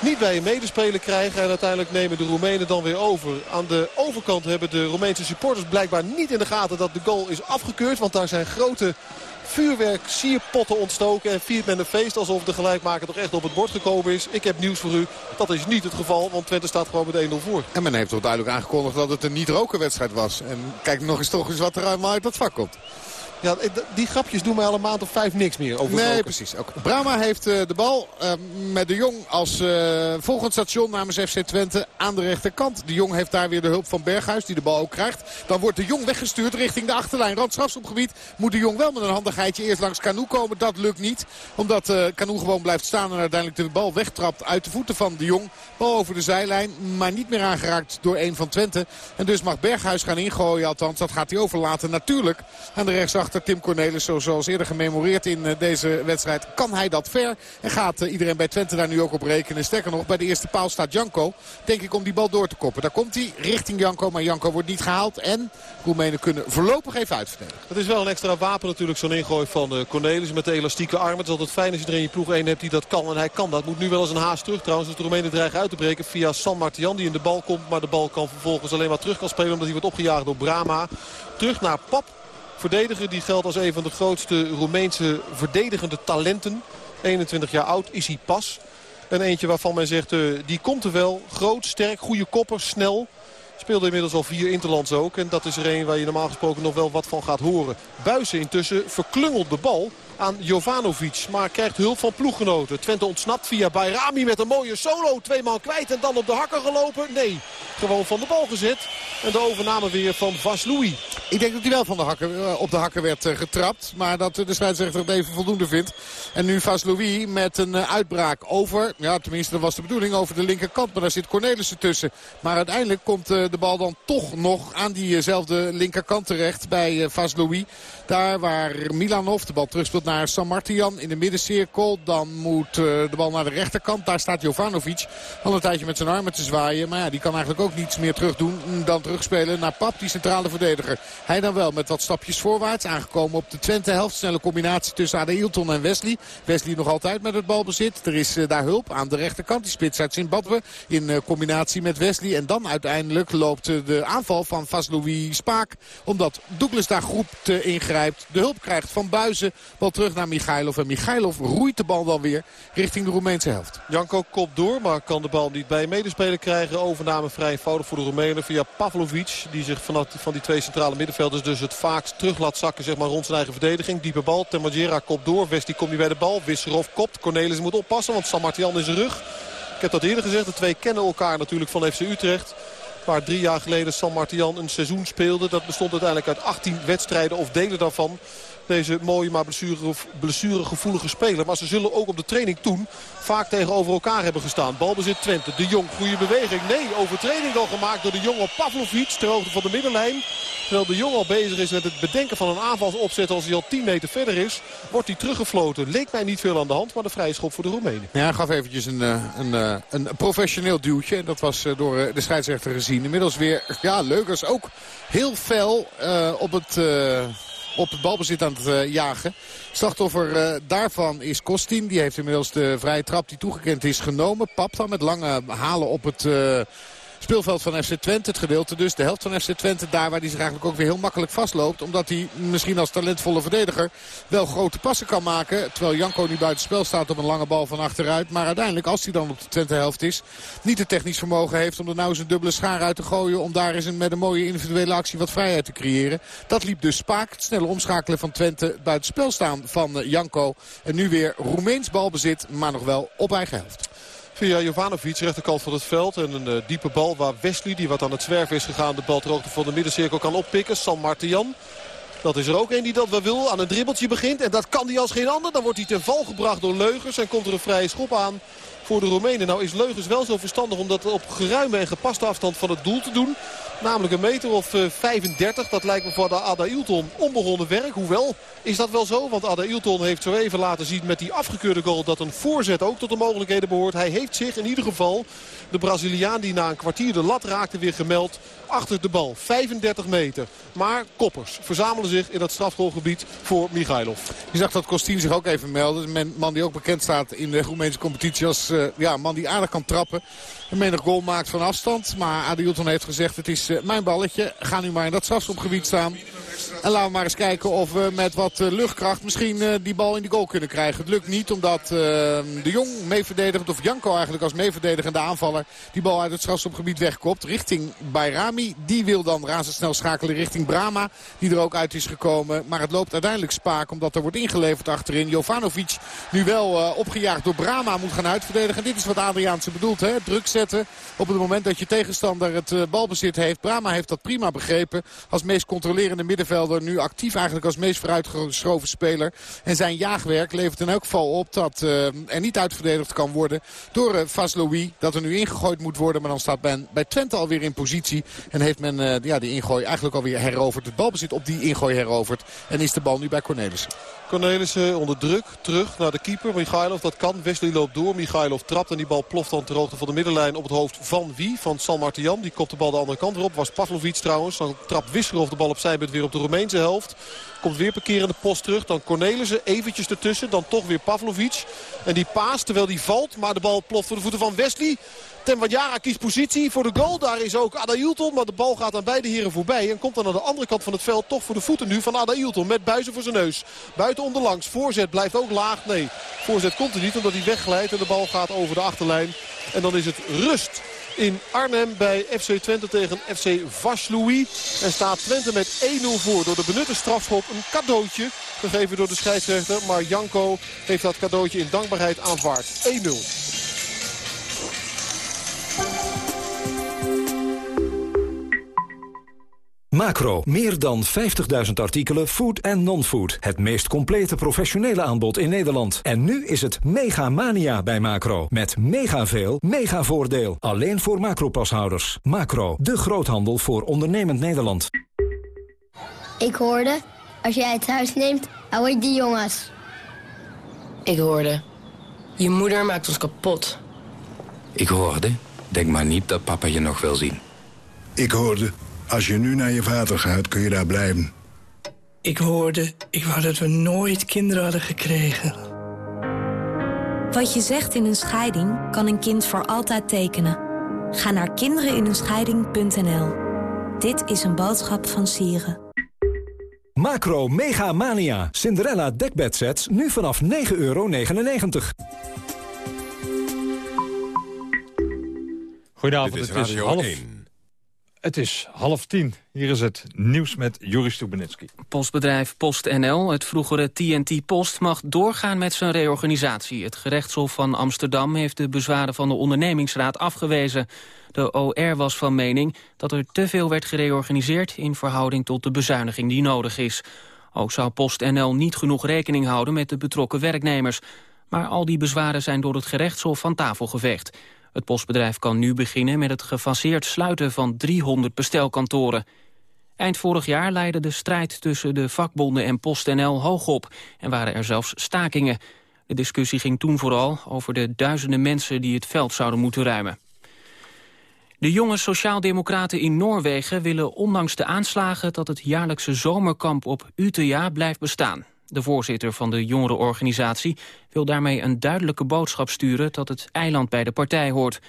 niet bij een medespeler krijgen. En uiteindelijk nemen de Roemenen dan weer over. Aan de overkant hebben de Roemeense supporters blijkbaar niet in de gaten dat de goal is afgekeurd. Want daar zijn grote vuurwerk, sierpotten ontstoken. En viert men een feest alsof de gelijkmaker toch echt op het bord gekomen is. Ik heb nieuws voor u. Dat is niet het geval, want Twente staat gewoon met 1-0 voor. En men heeft toch duidelijk aangekondigd dat het een niet-roken wedstrijd was. En kijk nog eens toch eens wat er uit dat vak komt. Ja, die grapjes doen mij al een maand of vijf niks meer. Over nee, precies. Ook. Brama heeft uh, de bal uh, met de Jong als uh, volgend station namens FC Twente aan de rechterkant. De Jong heeft daar weer de hulp van Berghuis die de bal ook krijgt. Dan wordt de Jong weggestuurd richting de achterlijn. gebied moet de Jong wel met een handigheidje eerst langs Canoe komen. Dat lukt niet. Omdat uh, Canoe gewoon blijft staan en uiteindelijk de bal wegtrapt uit de voeten van de Jong. Bal over de zijlijn, maar niet meer aangeraakt door een van Twente. En dus mag Berghuis gaan ingooien. Althans, dat gaat hij overlaten natuurlijk aan de rechtsachter Tim Cornelis. Zoals eerder gememoreerd in eh, deze wedstrijd. Kan hij dat ver? En gaat eh, iedereen bij Twente daar nu ook op rekenen. Sterker nog, bij de eerste paal staat Janko. Denk ik om die bal door te koppen. Daar komt hij richting Janko. Maar Janko wordt niet gehaald. En Roemenen kunnen voorlopig even uitverdedigen. Het is wel een extra wapen natuurlijk zo'n ingooi van uh, Cornelis met de elastieke armen. Het is altijd fijn als je er in je ploeg één hebt die dat kan. En hij kan dat. Moet nu wel eens een haas terug trouwens. Dus de Roemenen dreigen uit te breken via San Martian die in de bal komt. Maar de bal kan vervolgens alleen maar terug kan spelen omdat hij wordt opgejaagd door Brama. Terug naar Pap verdediger. Die geldt als een van de grootste Roemeense verdedigende talenten. 21 jaar oud is hij pas. En eentje waarvan men zegt, uh, die komt er wel. Groot, sterk, goede kopper, snel. Speelde inmiddels al vier Interlands ook. En dat is er een waar je normaal gesproken nog wel wat van gaat horen. Buizen intussen verklungelt de bal. Aan Jovanovic. Maar krijgt hulp van ploeggenoten. Twente ontsnapt via Bayrami met een mooie solo. Twee man kwijt en dan op de hakken gelopen. Nee, gewoon van de bal gezet. En de overname weer van Vaslui. Ik denk dat hij wel van de hakken, eh, op de hakken werd eh, getrapt. Maar dat de scheidsrechter het even voldoende vindt. En nu Vaslui met een eh, uitbraak over. Ja, tenminste dat was de bedoeling over de linkerkant. Maar daar zit Cornelissen tussen. Maar uiteindelijk komt de bal dan toch nog aan diezelfde linkerkant terecht bij Vaslui. Daar waar Milanov de bal terugspeelt naar San Martian in de middencirkel. Dan moet de bal naar de rechterkant. Daar staat Jovanovic al een tijdje met zijn armen te zwaaien. Maar ja, die kan eigenlijk ook niets meer terug doen dan terugspelen naar Pap, die centrale verdediger. Hij dan wel met wat stapjes voorwaarts aangekomen op de Twente helft. Snelle combinatie tussen Adeilton en Wesley. Wesley nog altijd met het balbezit. Er is daar hulp aan de rechterkant. Die spits uit Zimbabwe in combinatie met Wesley. En dan uiteindelijk loopt de aanval van Vaslui Spaak. Omdat Douglas daar groep ingrijpt. De hulp krijgt van Buizen. Bal terug naar Michailov. En Michailov roeit de bal dan weer richting de Roemeense helft. Janko kopt door, maar kan de bal niet bij medespeler krijgen. Overname vrij eenvoudig voor de Roemenen via Pavlovic. Die zich van, van die twee centrale middenvelders dus het vaakst terug laat zakken zeg maar, rond zijn eigen verdediging. Diepe bal. Temagera kopt door. West komt niet bij de bal. Wisserov kopt. Cornelis moet oppassen, want San Martian is zijn rug. Ik heb dat eerder gezegd. De twee kennen elkaar natuurlijk van FC Utrecht. Waar drie jaar geleden San Martian een seizoen speelde. Dat bestond uiteindelijk uit 18 wedstrijden of delen daarvan. Deze mooie maar blessuregevoelige speler. Maar ze zullen ook op de training toen vaak tegenover elkaar hebben gestaan. Balbezit Twente. De Jong, goede beweging. Nee, overtreding al gemaakt door de Jong op Pavlovic. Ter hoogte van de middenlijn. Terwijl de Jong al bezig is met het bedenken van een aanvalsopzet als hij al 10 meter verder is. Wordt hij teruggefloten. Leek mij niet veel aan de hand, maar de vrije schop voor de Roemenen. Ja, hij gaf eventjes een, eh, een, eh, een, professioneel duwtje. Dat was eh, door de scheidsrechter gezien. Inmiddels weer, ja, Leukers ook heel fel op het op het balbezit aan het jagen. Slachtoffer daarvan is Kostin. Die heeft inmiddels de vrije trap die toegekend is genomen. Pap dan met lange halen op het speelveld van FC Twente. Het gedeelte dus, de helft van FC Twente. Daar waar hij zich eigenlijk ook weer heel makkelijk vastloopt. Omdat hij misschien als talentvolle verdediger wel grote passen kan maken. Terwijl Janko nu buiten spel staat op een lange bal van achteruit. Maar uiteindelijk, als hij dan op de Twente helft is... niet het technisch vermogen heeft om er nou eens een dubbele schaar uit te gooien. Om daar eens met een mooie individuele actie wat vrijheid te creëren. Dat liep dus spaak. Het snelle omschakelen van Twente. Buiten spel staan van Janko. En nu weer Roemeens balbezit, maar nog wel op eigen helft. Via Jovanovic, rechterkant van het veld. En een uh, diepe bal waar Wesley, die wat aan het zwerven is gegaan... de bal ter hoogte van de middencirkel kan oppikken. San Martian. Dat is er ook een die dat wel wil. Aan een dribbeltje begint. En dat kan hij als geen ander. Dan wordt hij ten val gebracht door Leugers. En komt er een vrije schop aan voor de Roemenen. Nou is Leugens wel zo verstandig om dat op geruime en gepaste afstand van het doel te doen. Namelijk een meter of 35. Eh, dat lijkt me voor de Ada Ilton onbegonnen werk. Hoewel, is dat wel zo? Want Ada Ilton heeft zo even laten zien met die afgekeurde goal... dat een voorzet ook tot de mogelijkheden behoort. Hij heeft zich in ieder geval, de Braziliaan die na een kwartier de lat raakte... weer gemeld achter de bal. 35 meter. Maar koppers verzamelen zich in dat strafgoalgebied voor Michailov. Je zag dat Kostien zich ook even melden. Een man die ook bekend staat in de Roemeense competitie als uh, ja, man die aardig kan trappen. Een menig goal maakt van afstand. Maar Adi heeft gezegd het is uh, mijn balletje. Ga nu maar in dat strafschopgebied staan. En laten we maar eens kijken of we met wat uh, luchtkracht misschien uh, die bal in de goal kunnen krijgen. Het lukt niet omdat uh, de Jong meeverdedigend, of Janko eigenlijk als meeverdedigende aanvaller, die bal uit het strafschopgebied wegkopt richting Bayrami. Die wil dan razendsnel schakelen richting Brama, die er ook uit is gekomen. Maar het loopt uiteindelijk spaak omdat er wordt ingeleverd achterin. Jovanovic nu wel opgejaagd door Brama moet gaan uitverdedigen. dit is wat Adriaanse bedoelt, hè? druk zetten op het moment dat je tegenstander het balbezit heeft. Brama heeft dat prima begrepen als meest controlerende middenvelder nu actief eigenlijk als meest vooruitgeschoven speler. En zijn jaagwerk levert in elk geval op dat uh, er niet uitverdedigd kan worden door uh, Dat er nu ingegooid moet worden. Maar dan staat men bij Twente alweer in positie. En heeft men ja, die ingooi eigenlijk alweer heroverd. Het balbezit op die ingooi heroverd. En is de bal nu bij Cornelissen. Cornelissen onder druk. Terug naar de keeper. Michailov, dat kan. Wesley loopt door. Michailov trapt en die bal ploft dan ter hoogte van de middenlijn op het hoofd van wie? Van San Martian. Die kopt de bal de andere kant erop. Was Pavlovic trouwens. Dan trapt Wisserov de bal op zijbed weer op de Roemeense helft. Komt weer parkerende post terug. Dan Cornelissen eventjes ertussen. Dan toch weer Pavlovic. En die paas terwijl die valt. Maar de bal ploft voor de voeten van Wesley. Temwadjara kiest positie voor de goal. Daar is ook Ada Hilton. Maar de bal gaat aan beide heren voorbij. En komt dan aan de andere kant van het veld toch voor de voeten nu van Ada Hilton. Met buizen voor zijn neus. Buiten onderlangs. Voorzet blijft ook laag. Nee, voorzet komt er niet omdat hij wegglijdt. En de bal gaat over de achterlijn. En dan is het rust in Arnhem bij FC Twente tegen FC Vaslui. En staat Twente met 1-0 voor door de benutte strafschop. Een cadeautje gegeven door de scheidsrechter. Maar Janko heeft dat cadeautje in dankbaarheid aanvaard. 1-0. Macro, meer dan 50.000 artikelen, food en non-food. Het meest complete professionele aanbod in Nederland. En nu is het mega mania bij Macro. Met mega veel, mega voordeel. Alleen voor Macro-pashouders. Macro, de groothandel voor ondernemend Nederland. Ik hoorde, als jij het huis neemt, hou ik die jongens. Ik hoorde, je moeder maakt ons kapot. Ik hoorde, denk maar niet dat papa je nog wil zien. Ik hoorde... Als je nu naar je vader gaat, kun je daar blijven. Ik hoorde, ik wou dat we nooit kinderen hadden gekregen. Wat je zegt in een scheiding, kan een kind voor altijd tekenen. Ga naar kindereninenscheiding.nl. Dit is een boodschap van Sieren. Macro Mega Mania. Cinderella dekbedsets nu vanaf 9,99 euro. Goedenavond, het is half... 1. Het is half tien. Hier is het nieuws met Joris Stubenitski. Postbedrijf PostNL, het vroegere TNT Post, mag doorgaan met zijn reorganisatie. Het gerechtshof van Amsterdam heeft de bezwaren van de ondernemingsraad afgewezen. De OR was van mening dat er te veel werd gereorganiseerd... in verhouding tot de bezuiniging die nodig is. Ook zou PostNL niet genoeg rekening houden met de betrokken werknemers. Maar al die bezwaren zijn door het gerechtshof van tafel geveegd. Het postbedrijf kan nu beginnen met het gefaseerd sluiten van 300 bestelkantoren. Eind vorig jaar leidde de strijd tussen de vakbonden en PostNL hoog op... en waren er zelfs stakingen. De discussie ging toen vooral over de duizenden mensen die het veld zouden moeten ruimen. De jonge sociaaldemocraten in Noorwegen willen ondanks de aanslagen... dat het jaarlijkse zomerkamp op Utøya blijft bestaan. De voorzitter van de jongerenorganisatie wil daarmee een duidelijke boodschap sturen dat het eiland bij de partij hoort.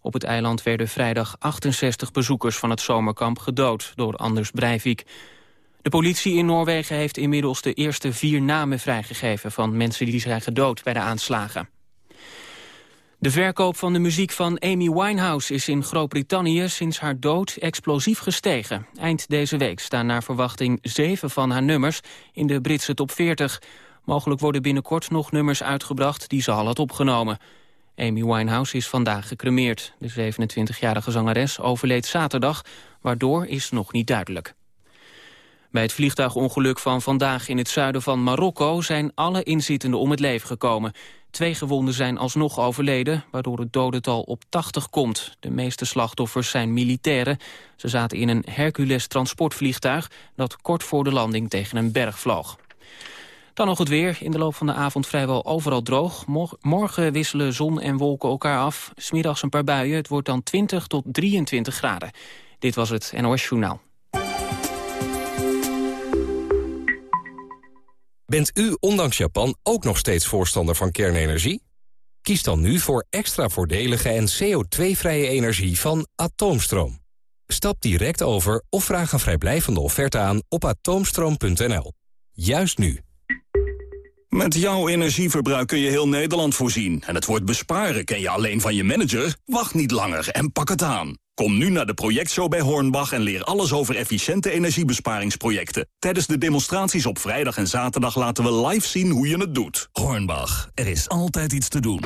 Op het eiland werden vrijdag 68 bezoekers van het zomerkamp gedood door Anders Breivik. De politie in Noorwegen heeft inmiddels de eerste vier namen vrijgegeven van mensen die zijn gedood bij de aanslagen. De verkoop van de muziek van Amy Winehouse is in Groot-Brittannië sinds haar dood explosief gestegen. Eind deze week staan naar verwachting zeven van haar nummers in de Britse top 40. Mogelijk worden binnenkort nog nummers uitgebracht die ze al had opgenomen. Amy Winehouse is vandaag gecremeerd. De 27-jarige zangeres overleed zaterdag, waardoor is nog niet duidelijk. Bij het vliegtuigongeluk van vandaag in het zuiden van Marokko... zijn alle inzittenden om het leven gekomen. Twee gewonden zijn alsnog overleden, waardoor het dodental op 80 komt. De meeste slachtoffers zijn militairen. Ze zaten in een Hercules transportvliegtuig... dat kort voor de landing tegen een berg vloog. Dan nog het weer. In de loop van de avond vrijwel overal droog. Morgen wisselen zon en wolken elkaar af. Smiddags een paar buien. Het wordt dan 20 tot 23 graden. Dit was het NOS Journaal. Bent u ondanks Japan ook nog steeds voorstander van kernenergie? Kies dan nu voor extra voordelige en CO2-vrije energie van Atoomstroom. Stap direct over of vraag een vrijblijvende offerte aan op atoomstroom.nl. Juist nu. Met jouw energieverbruik kun je heel Nederland voorzien. En het woord besparen ken je alleen van je manager? Wacht niet langer en pak het aan. Kom nu naar de projectshow bij Hornbach en leer alles over efficiënte energiebesparingsprojecten. Tijdens de demonstraties op vrijdag en zaterdag laten we live zien hoe je het doet. Hornbach, er is altijd iets te doen.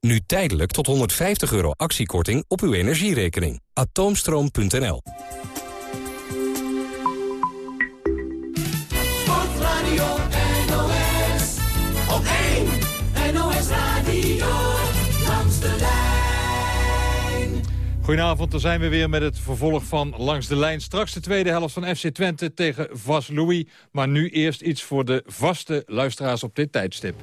Nu tijdelijk tot 150 euro actiekorting op uw energierekening. Atoomstroom.nl Goedenavond, dan zijn we weer met het vervolg van Langs de Lijn. Straks de tweede helft van FC Twente tegen Vas Louis. Maar nu eerst iets voor de vaste luisteraars op dit tijdstip.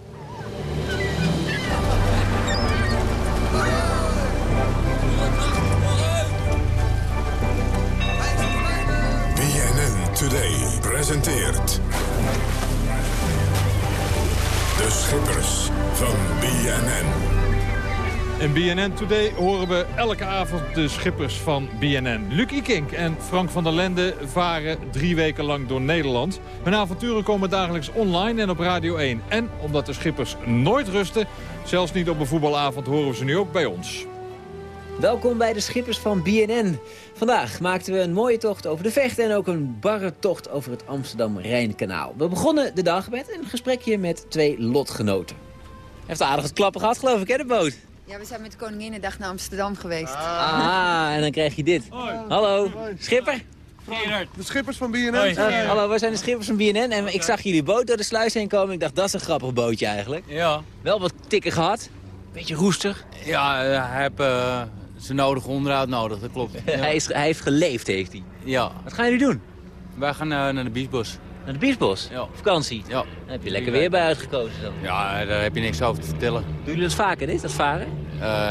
BNN Today presenteert... De Schippers van BNN. In BNN Today horen we elke avond de schippers van BNN. Luc Kink en Frank van der Lende varen drie weken lang door Nederland. Hun avonturen komen dagelijks online en op Radio 1. En omdat de schippers nooit rusten, zelfs niet op een voetbalavond, horen we ze nu ook bij ons. Welkom bij de schippers van BNN. Vandaag maakten we een mooie tocht over de vecht en ook een barre tocht over het Amsterdam-Rijnkanaal. We begonnen de dag met een gesprekje met twee lotgenoten. Heeft aardig het klappen gehad, geloof ik, hè, de boot? Ja, we zijn met de Koninginnedag naar Amsterdam geweest. Ah, en dan krijg je dit. Hallo, schipper. De schippers van BNN. Uh, hallo, wij zijn de schippers van BNN en ik zag jullie boot door de sluis heen komen. Ik dacht, dat is een grappig bootje eigenlijk. Ja. Wel wat tikken gehad. Beetje roestig. Ja, uh, hij heeft uh, zijn nodige onderhoud nodig, dat klopt. Ja. (laughs) hij, is, hij heeft geleefd, heeft hij. Ja. Wat gaan jullie doen? Wij gaan naar de Biesbos. Naar de Biesbos? Ja. Vakantie? Ja. Daar heb je lekker weer bij uitgekozen dan. Ja, daar heb je niks over te vertellen. Doen jullie dat vaker, dit, dat varen?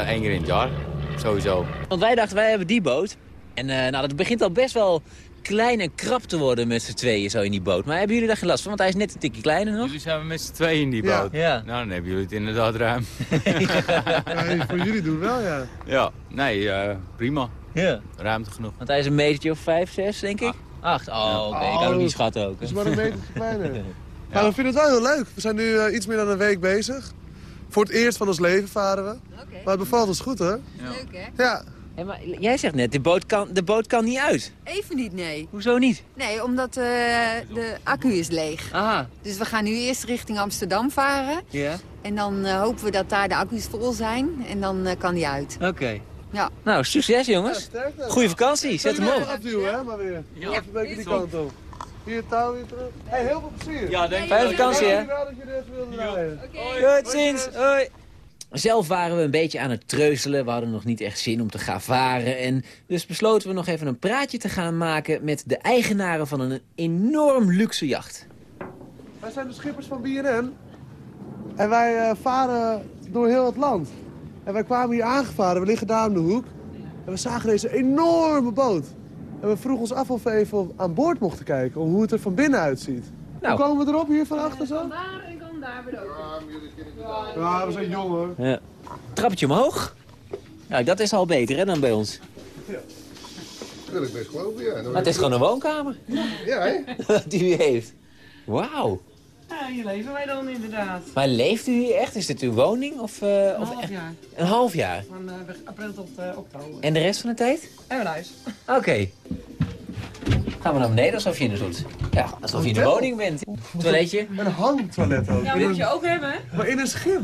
Eén keer in het jaar, sowieso. Want wij dachten, wij hebben die boot. En nou, dat begint al best wel klein en krap te worden met z'n tweeën zo in die boot. Maar hebben jullie daar geen last van? Want hij is net een tikje kleiner nog. Jullie zijn met z'n tweeën in die boot. Ja. ja. Nou, dan hebben jullie het inderdaad ruim. (laughs) ja, voor jullie doen wel, ja. Ja, nee, uh, prima. Ja. Ruimte genoeg. Want hij is een metertje of vijf, zes, denk ik? Acht. Oh, oké. Okay. Ik kan hem niet schatten ook. Dat is maar een metertje kleiner. ja. (laughs) Maar we vinden het wel heel leuk. We zijn nu uh, iets meer dan een week bezig. Voor het eerst van ons leven varen we. Okay. Maar het bevalt ons goed, hoor. Ja. Leuk, hè? Ja. Hey, maar jij zegt net, de boot, kan, de boot kan niet uit. Even niet, nee. Hoezo niet? Nee, omdat uh, de accu is leeg. Aha. Dus we gaan nu eerst richting Amsterdam varen. Ja. En dan uh, hopen we dat daar de accu's vol zijn. En dan uh, kan die uit. Oké. Okay. Ja. Nou, succes jongens. Ja, Goeie vakantie, zet hem op. afduwen, hè, maar weer. Ja. Even een beetje die kant op. Hier, touw weer terug. Hey, heel veel plezier. Ja, denk Fijne vakantie, hè. Okay. Goed ziens. Hoi. Zelf waren we een beetje aan het treuzelen. We hadden nog niet echt zin om te gaan varen. En dus besloten we nog even een praatje te gaan maken... met de eigenaren van een enorm luxe jacht. Wij zijn de schippers van BNN. En wij uh, varen door heel het land. En wij kwamen hier aangevaren. We liggen daar om de hoek. En we zagen deze enorme boot. En we vroegen ons af of we even aan boord mochten kijken. Om hoe het er van binnen uitziet. Nou. Hoe komen we erop hier van achter zo? daar en kan daar weer ook. Ja, we zijn jong hoor. Ja. Trappetje omhoog. Nou, dat is al beter hè, dan bij ons. Ja. Dat wil ik best geloven, ja. Maar het is gewoon een woonkamer. Ja, hè? (laughs) Die u heeft. Wauw. Ja, hier leven wij dan inderdaad. Maar leeft u hier echt? Is dit uw woning? Of, uh, een of half jaar. Een half jaar? Van uh, april tot uh, oktober. En de rest van de tijd? En een huis. Oké. Okay. Gaan we naar beneden alsof je in de doet. Ja, alsof je in de woning bent. Toiletje. Een hangtoilet ook. Ja, moet je ook hebben, hè? Maar in een schip.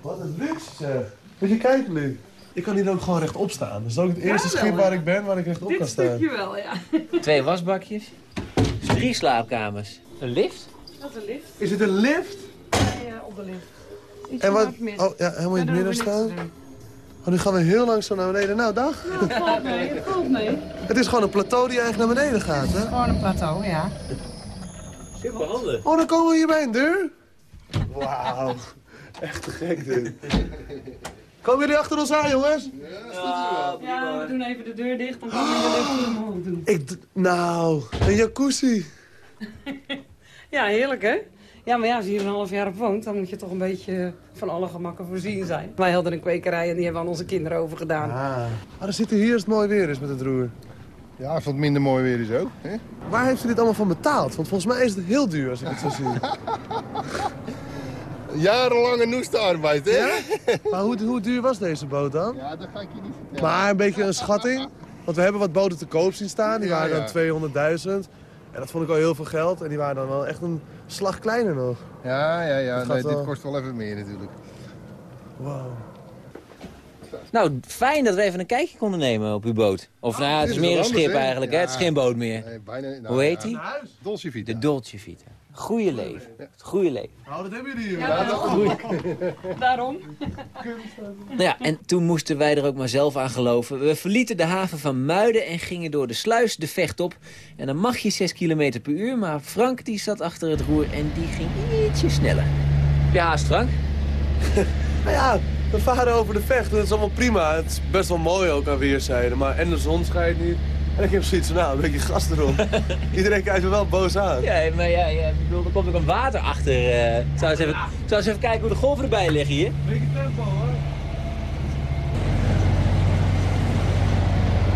Wat een luxe zeg. Moet je kijken, Luc. Ik kan hier ook gewoon rechtop staan. Dat is ook het eerste ja, schip waar ik ben waar ik rechtop Dit kan staan. Dit stukje wel, ja. Twee wasbakjes. Drie slaapkamers. Een lift? Dat is een lift. Is het een lift? Ja, ja op de lift. Iets en wat? Oh, ja, helemaal in het midden staan. Oh, nu gaan we heel langzaam naar beneden. Nou, dag. Ja, het valt mee, het valt mee. Het is gewoon een plateau die eigenlijk naar beneden gaat, hè? Gewoon een plateau, ja. Super handig. Oh, dan komen we hier bij een deur. Wauw. Echt te gek, dit. Komen jullie achter ons aan, jongens? Ja, ja, we doen even de deur dicht, dan kan we de omhoog doen. Ik, nou, een jacuzzi. (laughs) ja, heerlijk, hè? Ja, maar ja, als je hier een half jaar op woont, dan moet je toch een beetje van alle gemakken voorzien zijn. Wij hadden een kwekerij en die hebben we aan onze kinderen overgedaan. Ah, maar dan zit hier als het mooi weer is met het roer. Ja, als het minder mooi weer is ook. Hè? Waar heeft u dit allemaal van betaald? Want volgens mij is het heel duur als ik het zo zie. (laughs) Jarenlange noestenarbeid, hè? Ja? Maar hoe, hoe duur was deze boot dan? Ja, dat ga ik je niet vertellen. Maar een beetje een schatting. Want we hebben wat boten te koop zien staan. Die Ja, waren ja. dan 200.000. En dat vond ik al heel veel geld. En die waren dan wel echt een slag kleiner nog. Ja, ja, ja. Nee, wel- dit kost wel even meer natuurlijk. Wauw. Nou, fijn dat we even een kijkje konden nemen op uw boot. Of nou, ja, het is meer een schip eigenlijk, hè? Het is geen boot meer. Nee, bijna, nou, Hoe heet ja. die? Dolce Vita. De Dolce Vita. Goeie leven. Het goede leven. Nou, dat hebben jullie hier. Ja, Ja, Daarom. Nou ja, en toen moesten wij er ook maar zelf aan geloven. We verlieten de haven van Muiden en gingen door de sluis de vecht op. En dan mag je 6 km per uur, maar Frank die zat achter het roer en die ging ietsje sneller. Heb je haast, Frank? (laughs) Nou ja, we varen over de vecht. en Dat is allemaal prima. Het is best wel mooi ook aan weerszijden. Maar en de zon schijnt niet. En ik heb zoiets van, nou, een beetje gas erop. (laughs) Iedereen kijkt me wel boos aan. Ja, maar ja, ja ik bedoel, er komt ook een water achter. eh. Zou eens even, zou eens even kijken hoe de golven erbij liggen hier. Beetje tempo, hoor.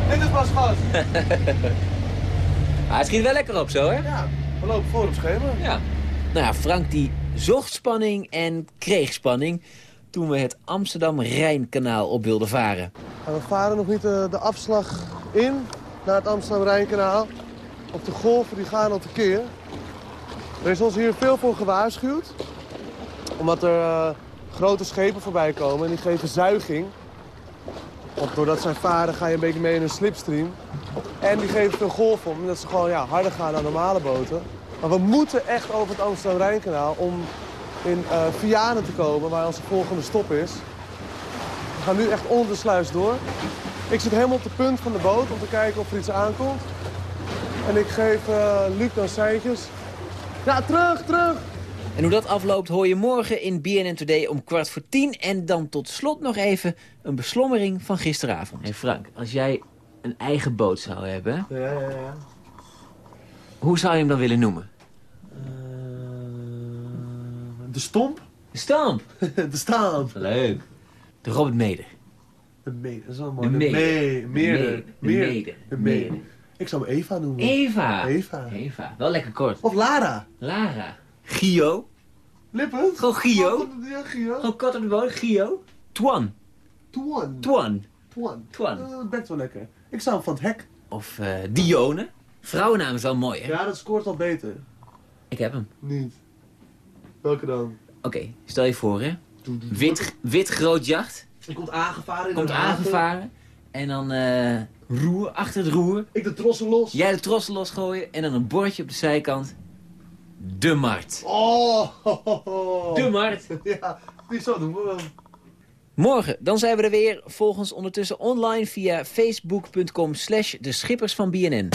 Minder pas gas. (laughs) Hij schiet wel lekker op zo, hè? Ja, we lopen voor op schema. Ja. Nou ja, Frank die zocht spanning en kreeg spanning toen we het Amsterdam-Rijnkanaal op wilden varen. En we varen nog niet de, de afslag in naar het Amsterdam-Rijnkanaal. Of de golven die gaan al tekeer. Er is ons hier veel voor gewaarschuwd. Omdat er eh, grote schepen voorbij komen en die geven zuiging. Want doordat zij varen ga je een beetje mee in een slipstream. En die geven veel golven omdat ze gewoon ja, harder gaan dan normale boten. Maar we moeten echt over het Amsterdam-Rijnkanaal om in eh Vianen te komen, waar onze volgende stop is. We gaan nu echt onder de sluis door. Ik zit helemaal op de punt van de boot om te kijken of er iets aankomt. En ik geef eh, Luc dan seintjes. Ja, terug, terug! En hoe dat afloopt hoor je morgen in BNN Today om kwart voor tien. En dan tot slot nog even een beslommering van gisteravond. Hé Frank, als jij een eigen boot zou hebben, Ja, ja, ja. hoe zou je hem dan willen noemen? De stomp? De stamp. (laughs) de stamp. Leuk. De Robert Meder. De mede, dat is wel De mooi. mede. mee- meerder. De Meer- mede. De mede. Mede. Ik zou hem Eva noemen. Eva. Eva. Eva. Wel lekker kort. Of Lara. Lara. Gio. Lippen? Gewoon Gio. Ja, Gio. Gewoon kort op de boot. Gio. Twan. Twan. Twan. Twan. Twan. Eh, Dat bekt wel lekker. Ik zou hem van het hek. Of eh, Dione. Vrouwennaam is wel mooi, hè? Ja, dat scoort al beter. Ik heb hem. Niet. Welke dan? Oké, stel je voor, hè. Wit, wit groot jacht. Die komt aangevaren in Komt de aangevaren. En dan eh, roer, achter het roer. Ik de trossen los. Jij de trossen losgooien. En dan een bordje op de zijkant. De Mart. Oh, ho, ho, ho. De Mart. (laughs) Ja, die zo doen we. Morgen, dan zijn we er weer. Volg ons ondertussen online via facebook.com slash de schippers van BNN.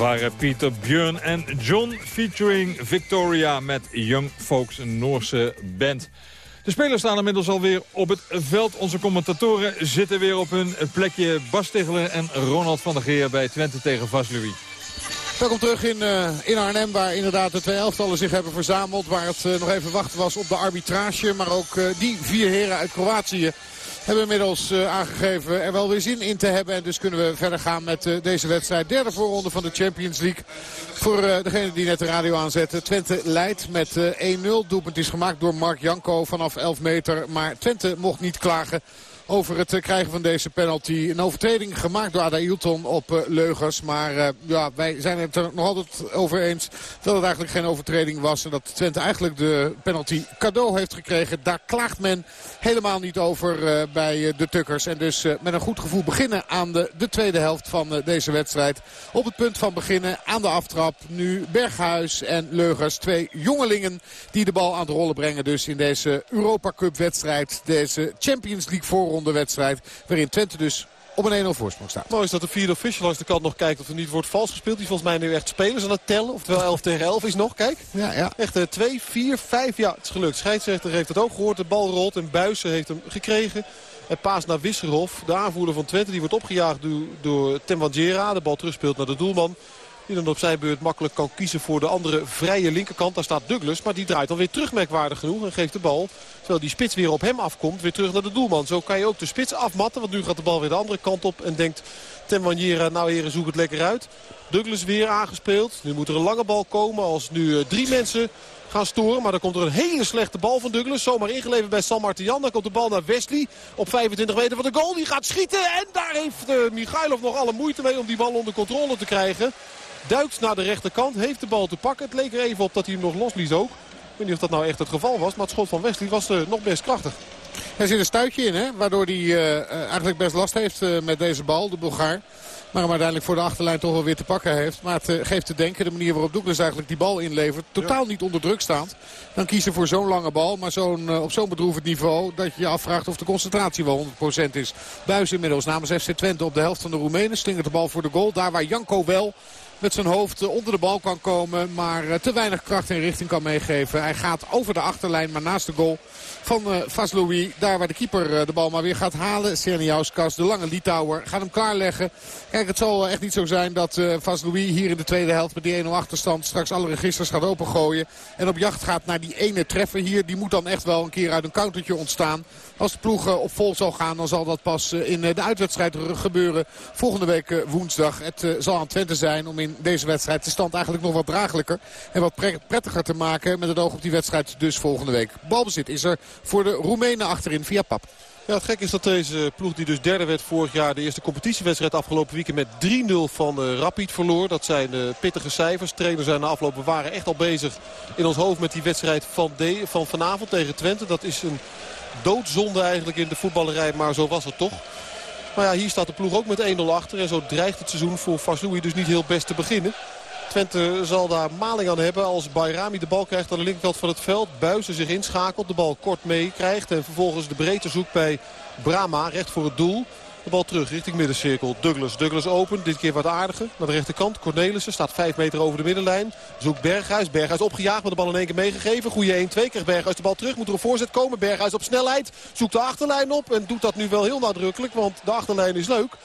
Waren Pieter, Björn en John featuring Victoria met Young Folks, een Noorse band. De spelers staan inmiddels alweer op het veld. Onze commentatoren zitten weer op hun plekje. Bas Stigler en Ronald van der Geer bij Twente tegen Vaslui. Welkom terug in, eh, in Arnhem, waar inderdaad de twee elftallen zich hebben verzameld. Waar het eh, nog even wachten was op de arbitrage. Maar ook eh, die vier heren uit Kroatië hebben inmiddels eh, aangegeven er wel weer zin in te hebben. En dus kunnen we verder gaan met eh, deze wedstrijd. Derde voorronde van de Champions League. Voor eh, degene die net de radio aanzette. Twente leidt met eh, 1-0. Doelpunt is gemaakt door Mark Janko vanaf 11 meter. Maar Twente mocht niet klagen over het eh, krijgen van deze penalty. Een overtreding gemaakt door Ada Hilton op eh, Leugers. Maar eh, ja, wij zijn het er nog altijd over eens dat het eigenlijk geen overtreding was. En dat Twente eigenlijk de penalty cadeau heeft gekregen. Daar klaagt men helemaal niet over bij de Tukkers. En dus met een goed gevoel beginnen aan de, de tweede helft van deze wedstrijd. Op het punt van beginnen aan de aftrap. Nu Berghuis en Leugers. Twee jongelingen die de bal aan het rollen brengen. Dus in deze Europa Cup wedstrijd. Deze Champions League voorronde wedstrijd. Waarin Twente dus op een 1-0 voorsprong staat. Mooi is dat de vierde official langs de kant nog kijkt of er niet wordt vals gespeeld. Die volgens mij nu echt spelers aan het tellen. Oftewel 11 tegen 11 is nog. Kijk. Ja, ja. Echt 2, 4, 5. Ja, het is gelukt. Scheidsrechter heeft het ook gehoord. De bal rolt en Buissen heeft hem gekregen. En paas naar Wisserhof, de aanvoerder van Twente. Die wordt opgejaagd door, door Temwangera. De bal terugspeelt naar de doelman. Die dan op zijn beurt makkelijk kan kiezen voor de andere vrije linkerkant. Daar staat Douglas, maar die draait dan weer terug merkwaardig genoeg. En geeft de bal, terwijl die spits weer op hem afkomt, weer terug naar de doelman. Zo kan je ook de spits afmatten, want nu gaat de bal weer de andere kant op. En denkt Temwangera, nou heren, zoek het lekker uit. Douglas weer aangespeeld. Nu moet er een lange bal komen als nu eh, drie mensen gaan storen. Maar dan komt er een hele slechte bal van Douglas. Zomaar ingeleverd bij San Martian. Dan komt de bal naar Wesley op 25 meter van de goal. Die gaat schieten en daar heeft uh, Michailov nog alle moeite mee om die bal onder controle te krijgen. Duikt naar de rechterkant, heeft de bal te pakken. Het leek er even op dat hij hem nog losliet ook. Ik weet niet of dat nou echt het geval was, maar het schot van Wesley was uh, nog best krachtig. Er zit een stuitje in, hè? waardoor hij uh, eigenlijk best last heeft uh, met deze bal, de Bulgaar. Maar hem uiteindelijk voor de achterlijn toch wel weer te pakken heeft. Maar het geeft te denken, de manier waarop Douglas eigenlijk die bal inlevert. Totaal niet onder druk staand. Dan kiezen voor zo'n lange bal. Maar zo'n op zo'n bedroevend niveau dat je je afvraagt of de concentratie wel 100% is. Buis inmiddels namens FC Twente op de helft van de Roemenen. Slingert de bal voor de goal. Daar waar Janko wel met zijn hoofd onder de bal kan komen. Maar uh, te weinig kracht en richting kan meegeven. Hij gaat over de achterlijn, maar naast de goal van uh, Vaslui. Daar waar de keeper de bal maar weer gaat halen. Serniauskas, de lange Litouwer, gaat hem klaarleggen. Kijk, het zal echt niet zo zijn dat Vaslui hier in de tweede helft met die 1-0 achterstand straks alle registers gaat opengooien. En op jacht gaat naar die ene treffer hier. Die moet dan echt wel een keer uit een countertje ontstaan. Als de ploeg op vol zal gaan, dan zal dat pas in de uitwedstrijd gebeuren. Volgende week woensdag. Het zal aan Twente zijn om in deze wedstrijd de stand eigenlijk nog wat draaglijker. En wat prettiger te maken met het oog op die wedstrijd dus volgende week. Balbezit is er voor de Roemenen achterin via Pap. Ja, het gek is dat deze ploeg die dus derde werd vorig jaar... de eerste competitiewedstrijd afgelopen weekend met 3-0 van uh, Rapid verloor. Dat zijn uh, pittige cijfers. Trainers zijn afloop, we waren echt al bezig in ons hoofd met die wedstrijd van, de, van vanavond tegen Twente. Dat is een doodzonde eigenlijk in de voetballerij, maar zo was het toch. Maar ja, hier staat de ploeg ook met 1-0 achter. En zo dreigt het seizoen voor Vaslui dus niet heel best te beginnen. Twente zal daar maling aan hebben als Bayrami de bal krijgt aan de linkerkant van het veld. Buizen zich inschakelt, de bal kort meekrijgt en vervolgens de breedte zoekt bij Brama recht voor het doel. De bal terug richting middencirkel. Douglas. Douglas open. Dit keer wat aardiger. Naar de rechterkant. Cornelissen staat 5 meter over de middenlijn. Zoekt Berghuis. Berghuis opgejaagd. Maar de bal in één keer meegegeven. Goeie 1-2. Krijgt Berghuis de bal terug. Moet er een voorzet komen. Berghuis op snelheid. Zoekt de achterlijn op. En doet dat nu wel heel nadrukkelijk. Want de achterlijn is leuk.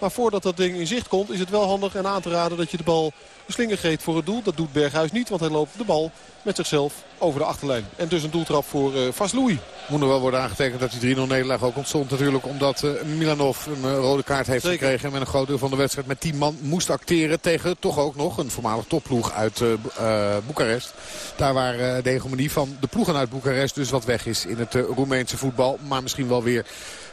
Maar voordat dat ding in zicht komt is het wel handig en aan te raden dat je de bal een slinger geeft voor het doel. Dat doet Berghuis niet, want hij loopt de bal met zichzelf over de achterlijn. En dus een doeltrap voor uh, Vaslui. Moet er wel worden aangetekend dat die 3-0 nederlaag ook ontstond natuurlijk. Omdat uh, Milanov een uh, rode kaart heeft Zeker. gekregen. En met een groot deel van de wedstrijd met 10 man moest acteren. Tegen toch ook nog een voormalig topploeg uit Boekarest. Daar waar de hegemonie van de ploegen uit Boekarest dus wat weg is in het Roemeense voetbal. Maar misschien wel weer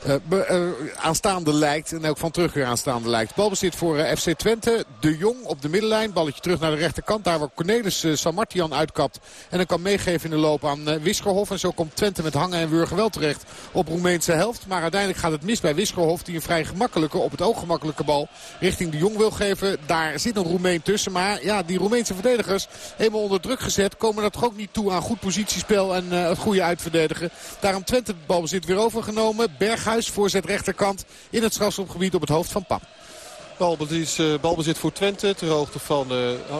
uh, be, uh, aanstaande lijkt. En ook van terug weer aanstaande lijkt. Balbezit voor uh, FC Twente. De Jong op de middenlijn. Balletje terug naar de rechterkant. Daar waar Cornelis Samartian uitkapt. En dan kan meegeven in de loop aan Wiskerhof. En zo komt Twente met hangen en wurgen wel terecht op Roemeense helft. Maar uiteindelijk gaat het mis bij Wiskerhof. Die een vrij gemakkelijke, op het oog gemakkelijke bal richting de Jong wil geven. Daar zit een Roemeen tussen. Maar ja, die Roemeense verdedigers helemaal onder druk gezet. Komen er toch ook niet toe aan goed positiespel en het goede uitverdedigen. Daarom Twente het balbezit weer overgenomen. Berg Berghuis, voorzet rechterkant in het strafschopgebied op het hoofd van Pap. Balbezit, uh, balbezit voor Twente ter hoogte van, uh,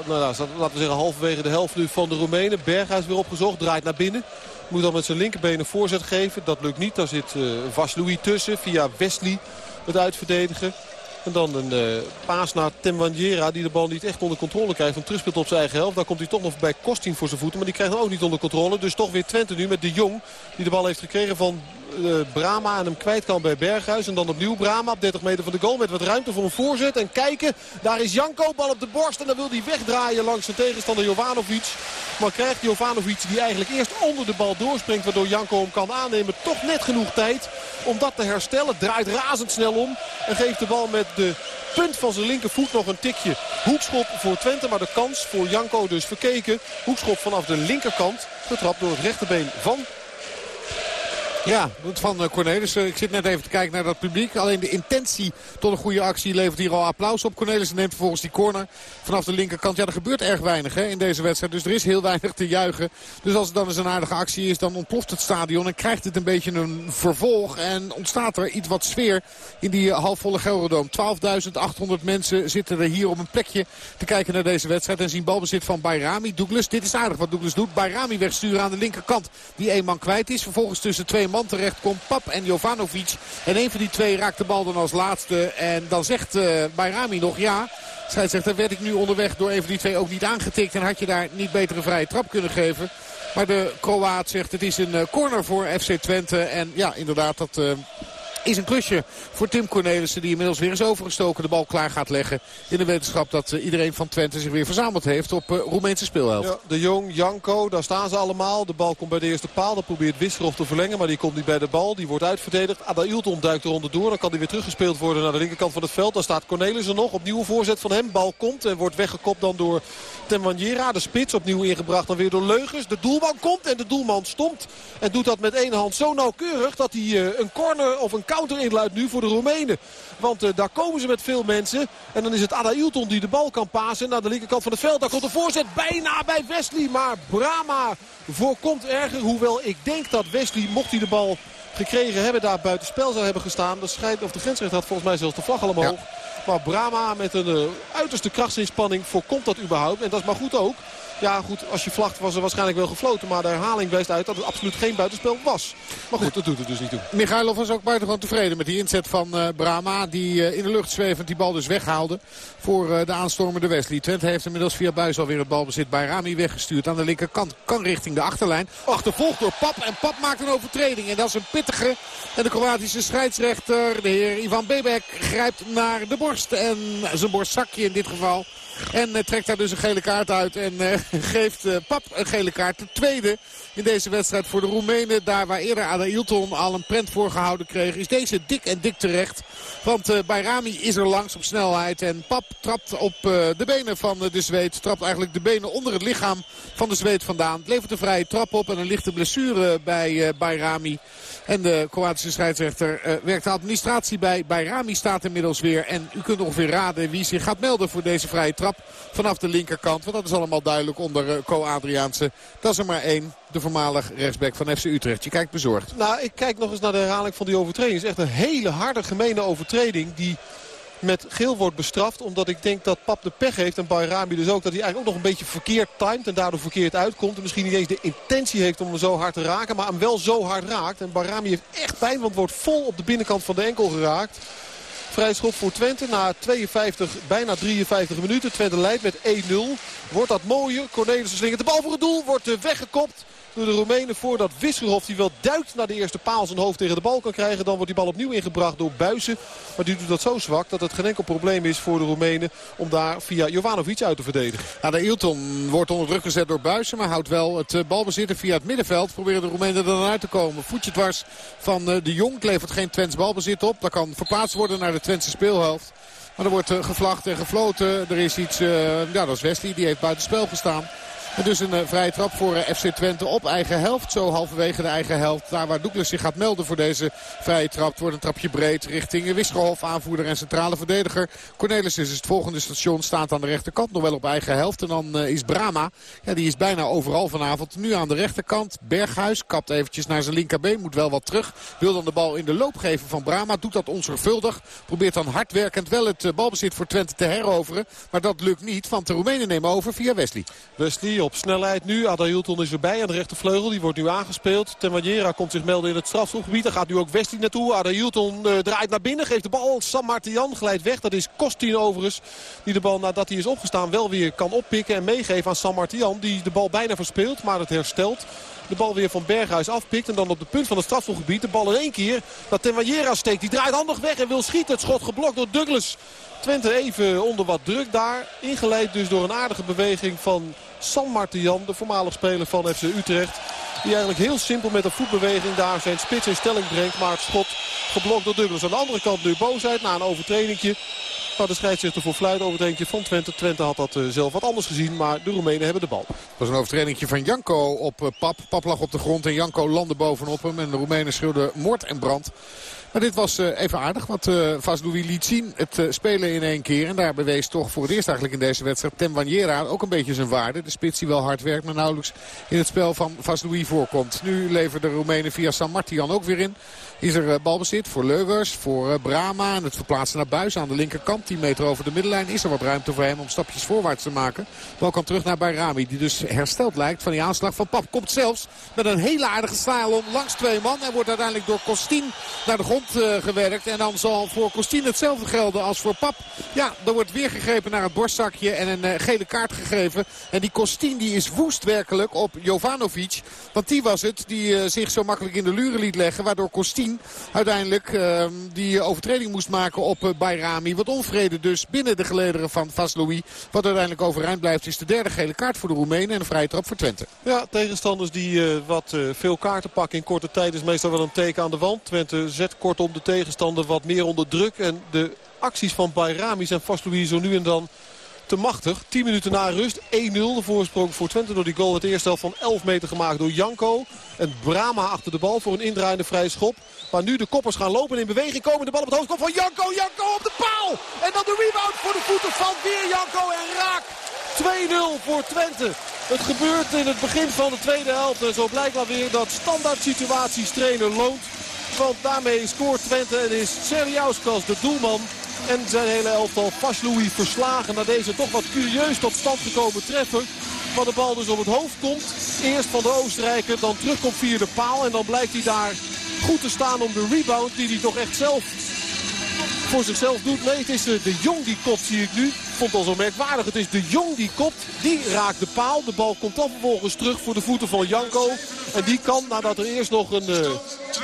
nou, laten we zeggen halverwege de helft nu van de Roemenen. Berghuis weer opgezocht, draait naar binnen. Moet dan met zijn linkerbeen een voorzet geven. Dat lukt niet, daar zit uh, Vaslui tussen via Wesley het uitverdedigen. En dan een paas naar Temwanjera die de bal niet echt onder controle krijgt. Want terugspeelt op zijn eigen helft. Daar komt hij toch nog bij Kostin voor zijn voeten. Maar die krijgt hem ook niet onder controle. Dus toch weer Twente nu met de Jong. Die de bal heeft gekregen van Brama en hem kwijt kan bij Berghuis. En dan opnieuw Brama op 30 meter van de goal met wat ruimte voor een voorzet. En kijken, daar is Janko, bal op de borst. En dan wil hij wegdraaien langs zijn tegenstander Jovanovic. Maar krijgt Jovanovic die eigenlijk eerst onder de bal doorspringt. Waardoor Janko hem kan aannemen. Toch net genoeg tijd om dat te herstellen. Draait razendsnel om. En geeft de bal met de punt van zijn linkervoet nog een tikje. Hoekschop voor Twente, maar de kans voor Janko dus verkeken. Hoekschop vanaf de linkerkant. Getrapt door het rechterbeen van Ja, van eh, Cornelissen. Ik zit net even te kijken naar dat publiek. Alleen de intentie tot een goede actie levert hier al applaus op. Cornelissen neemt vervolgens die corner vanaf de linkerkant. Ja, er gebeurt erg weinig hè, in deze wedstrijd. Dus er is heel weinig te juichen. Dus als het dan eens een aardige actie is, dan ontploft het stadion. En krijgt het een beetje een vervolg. En ontstaat er iets wat sfeer in die eh, halfvolle Gelderdoom. 12.800 mensen zitten er hier op een plekje te kijken naar deze wedstrijd. En zien balbezit van Bayrami. Douglas, dit is aardig wat Douglas doet. Bayrami wegsturen aan de linkerkant. Die één man kwijt is. Vervolgens tussen twee man terecht komt Pap en Jovanovic. En een van die twee raakt de bal dan als laatste. En dan zegt uh, Bayrami nog ja. Scheidsrechter werd ik nu onderweg door een van die twee ook niet aangetikt. En had je daar niet beter een vrije trap kunnen geven. Maar de Kroaat zegt het is een uh, corner voor FC Twente. En ja, inderdaad, dat... Uh, is een klusje voor Tim Cornelissen die inmiddels weer is overgestoken. De bal klaar gaat leggen in de wetenschap dat uh, iedereen van Twente zich weer verzameld heeft op uh, Roemeense speelhelft. De Jong, Janko, daar staan ze allemaal. De bal komt bij de eerste paal. Dan probeert Wisserov te verlengen, maar die komt niet bij de bal. Die wordt uitverdedigd. Ada Ilton duikt er onderdoor. Dan kan die weer teruggespeeld worden naar de linkerkant van het veld. Dan staat Cornelissen nog. Opnieuw voorzet van hem. Bal komt en wordt weggekopt dan door Temwanjera. De spits opnieuw ingebracht dan weer door Leugens. De doelman komt en de doelman stomt. En doet dat met één hand zo nauwkeurig dat hij uh, een corner of een counter inluidt nu voor de Roemenen. Want uh, daar komen ze met veel mensen. En dan is het Ada Ilton die de bal kan pasen naar de linkerkant van het veld. Daar komt de voorzet bijna bij Wesley. Maar Brama voorkomt erger. Hoewel ik denk dat Wesley, mocht hij de bal gekregen hebben, daar buiten spel zou hebben gestaan. Of de grensrecht had volgens mij zelfs de vlag al omhoog. Ja. Maar Brama met een uh, uiterste krachtsinspanning voorkomt dat überhaupt. En dat is maar goed ook. Ja goed, als je vlacht was er waarschijnlijk wel gefloten. Maar de herhaling wijst uit dat het absoluut geen buitenspel was. Maar goed, dat doet het dus niet toe. Michailov was ook buitengewoon tevreden met die inzet van uh, Brama. Die uh, in de lucht zwevend die bal dus weghaalde voor uh, de aanstormende Wesley. Twente heeft inmiddels via Buis alweer het balbezit bij Rami weggestuurd. Aan de linkerkant kan richting de achterlijn. Achtervolgd door Pap. En Pap maakt een overtreding. En dat is een pittige. En de Kroatische scheidsrechter, de heer Ivan Bebek, grijpt naar de borst. En zijn borstzakje in dit geval. En uh, trekt daar dus een gele kaart uit. En uh, (laughs) geeft uh, Pap een gele kaart. De tweede in deze wedstrijd voor de Roemenen. Daar waar eerder Ada Ilton al een prent voor gehouden kreeg. Is deze dik en dik terecht. Want uh, Bayrami is er langs op snelheid. En Pap trapt op uh, de benen van uh, de Zweed. Trapt eigenlijk de benen onder het lichaam van de Zweed vandaan. Het levert een vrije trap op en een lichte blessure bij Bayrami. En de Kroatische scheidsrechter werkt de administratie bij. Bayrami staat inmiddels weer. En u kunt ongeveer raden wie zich gaat melden voor deze vrije trap vanaf de linkerkant. Want dat is allemaal duidelijk onder Co Adriaanse. Dat is er maar één. De voormalig rechtsback van FC Utrecht. Je kijkt bezorgd. Nou, ik kijk nog eens naar de herhaling van die overtreding. Het is echt een hele harde, gemene overtreding. Die met geel wordt bestraft. Omdat ik denk dat Pap de pech heeft. En Bayrami dus ook. Dat hij eigenlijk ook nog een beetje verkeerd timed. En daardoor verkeerd uitkomt. En misschien niet eens de intentie heeft om hem zo hard te raken. Maar hem wel zo hard raakt. En Bayrami heeft echt pijn. Want wordt vol op de binnenkant van de enkel geraakt. Vrij schop voor Twente na 52, bijna 53 minuten. Twente leidt met 1-0. Wordt dat mooie. Cornelissen slingert de bal voor het doel. Wordt weggekopt door de Roemenen voordat Wisserhof die wel duikt naar de eerste paal zijn hoofd tegen de bal kan krijgen. Dan wordt die bal opnieuw ingebracht door Buizen. Maar die doet dat zo zwak dat het geen enkel probleem is voor de Roemenen om daar via Jovanovic uit te verdedigen. De Ilton wordt onder druk gezet door Buizen, maar houdt wel het balbezitten via het middenveld. Proberen de Roemenen er dan uit te komen. Voetje dwars van de Jong. Levert geen Twents balbezit op. Dat kan verplaatst worden naar de Twentse speelhelft. Maar er wordt gevlacht en gefloten. Er is iets, ja dat is Wesley, die heeft buitenspel gestaan. En dus een uh, vrije trap voor uh, FC Twente op eigen helft. Zo halverwege de eigen helft. Daar waar Douglas zich gaat melden voor deze vrije trap. Wordt een trapje breed richting Wisgerhof. Aanvoerder en centrale verdediger. Cornelis is het volgende station. Staat aan de rechterkant. Nog wel op eigen helft. En dan uh, is Brama. Ja, die is bijna overal vanavond. Nu aan de rechterkant. Berghuis kapt eventjes naar zijn linkerbeen. Moet wel wat terug. Wil dan de bal in de loop geven van Brama. Doet dat onzorgvuldig. Probeert dan hardwerkend wel het balbezit voor Twente te heroveren. Maar dat lukt niet. Want de Roemenen nemen over via Wesley. Wesley op snelheid nu. Adayulton is erbij aan de rechtervleugel. Die wordt nu aangespeeld. Temaniera komt zich melden in het strafschopgebied. Daar gaat nu ook Wesley naartoe. Adayulton uh, draait naar binnen. Geeft de bal. Sam Martian glijdt weg. Dat is Kostin overigens. Die de bal nadat hij is opgestaan wel weer kan oppikken. En meegeven aan Sam Martian. Die de bal bijna verspeelt. Maar het herstelt. De bal weer van Berghuis afpikt. En dan op de punt van het strafschopgebied. De bal in één keer. Dat Temaniera steekt. Die draait handig weg en wil schieten. Het schot geblokt door Douglas. Twente even onder wat druk daar. Ingeleid dus door een aardige beweging van San Martian, de voormalig speler van FC Utrecht. Die eigenlijk heel simpel met een voetbeweging daar zijn spits in stelling brengt. Maar het schot geblokt door Douglas. Aan de andere kant nu boosheid na een overtredingje. Maar de scheidsrechter voor fluit over het van Twente. Twente had dat eh, zelf wat anders gezien, maar de Roemenen hebben de bal. Dat was een overtreding van Janko op eh, Pap. Pap lag op de grond en Janko landde bovenop hem. En de Roemenen schreeuwden moord en brand. Maar dit was eh, even aardig wat uh, Vaslui liet zien. Het uh, spelen in één keer. En daar bewees toch voor het eerst eigenlijk in deze wedstrijd Tem Wanjera ook een beetje zijn waarde. De spits die wel hard werkt, maar nauwelijks in het spel van Vaslui voorkomt. Nu leveren de Roemenen via San Martian ook weer in. Is er balbezit voor Leuwers, voor Brama. En het verplaatsen naar Buis aan de linkerkant. 10 meter over de middenlijn. Is er wat ruimte voor hem om stapjes voorwaarts te maken. Bal kan terug naar Bayrami. Die dus hersteld lijkt van die aanslag van Pap. Komt zelfs met een hele aardige slalom langs twee man. En wordt uiteindelijk door Costin naar de grond uh, gewerkt. En dan zal voor Costin hetzelfde gelden als voor Pap. Ja, er wordt weer gegrepen naar het borstzakje. En een gele kaart gegeven. En die Costin die is woest werkelijk op Jovanovic. Want die was het die zich zo makkelijk in de luren liet leggen. Waardoor Costin uiteindelijk uh, die overtreding moest maken op Bayrami. Wat onvrede dus binnen de gelederen van Vaslui. Wat uiteindelijk overeind blijft is de derde gele kaart voor de Roemenen en een vrije trap voor Twente. Ja, tegenstanders die wat veel kaarten pakken in korte tijd is meestal wel een teken aan de wand. Twente zet kortom de tegenstander wat meer onder druk. En de acties van Bayrami zijn Vaslui zo nu en dan te machtig. 10 minuten na rust. 1-0 de voorsprong voor Twente door die goal. Het eerste helft van 11 meter gemaakt door Janko. En Brama achter de bal voor een indraaiende vrije schop. Maar nu de koppers gaan lopen in beweging komen. De bal op het hoofd komt van Janko. Janko op de paal. En dan de rebound voor de voeten van weer Janko. En raak 2-0 voor Twente. Het gebeurt in het begin van de tweede helft. En zo blijkt weer dat standaard situaties trainen loont. Want daarmee scoort Twente en is Serjauskas de doelman. En zijn hele elftal Pasloui verslagen naar deze toch wat curieus tot stand gekomen treffer. Waar de bal dus op het hoofd komt. Eerst van de Oostenrijker, dan terugkomt via de paal. En dan blijkt hij daar goed te staan om de rebound die hij toch echt zelf voor zichzelf doet. Nee, het is de Jong die kopt, zie ik nu. Vond al zo merkwaardig. Het is de Jong die kopt. Die raakt de paal. De bal komt dan vervolgens terug voor de voeten van Janko. En die kan, nadat er eerst nog een uh,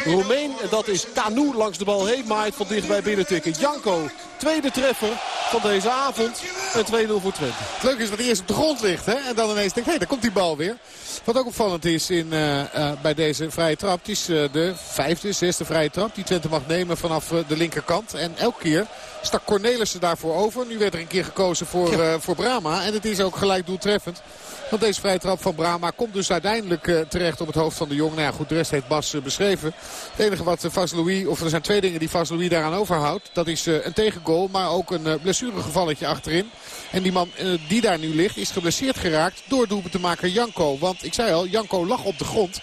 Roemeen, en dat is Kanu, langs de bal heen maait van dichtbij binnen tikken. Janko, tweede treffer van deze avond. En 2-0 voor Twente. Het leuke is dat hij eerst op de grond ligt. Hè? En dan ineens denkt, hé, hey, daar komt die bal weer. Wat ook opvallend is in, uh, uh, bij deze vrije trap. Het is uh, de vijfde, zesde vrije trap die Twente mag nemen vanaf de linkerkant. En elke keer stak Cornelissen daarvoor over. Nu werd er een keer gekozen voor, ja. voor Brama. En het is ook gelijk doeltreffend. Want deze vrije trap van Brama komt dus uiteindelijk uh, terecht op het hoofd van de Jong. Nou ja, goed, de rest heeft Bas uh, beschreven. Het enige wat uh, Vaslui, of er zijn twee dingen die Vaslui daaraan overhoudt. Dat is een tegengoal, maar ook een blessuregevalletje achterin. En die man die daar nu ligt is geblesseerd geraakt door doelpuntemaker Janko. Want ik zei al, Janko lag op de grond.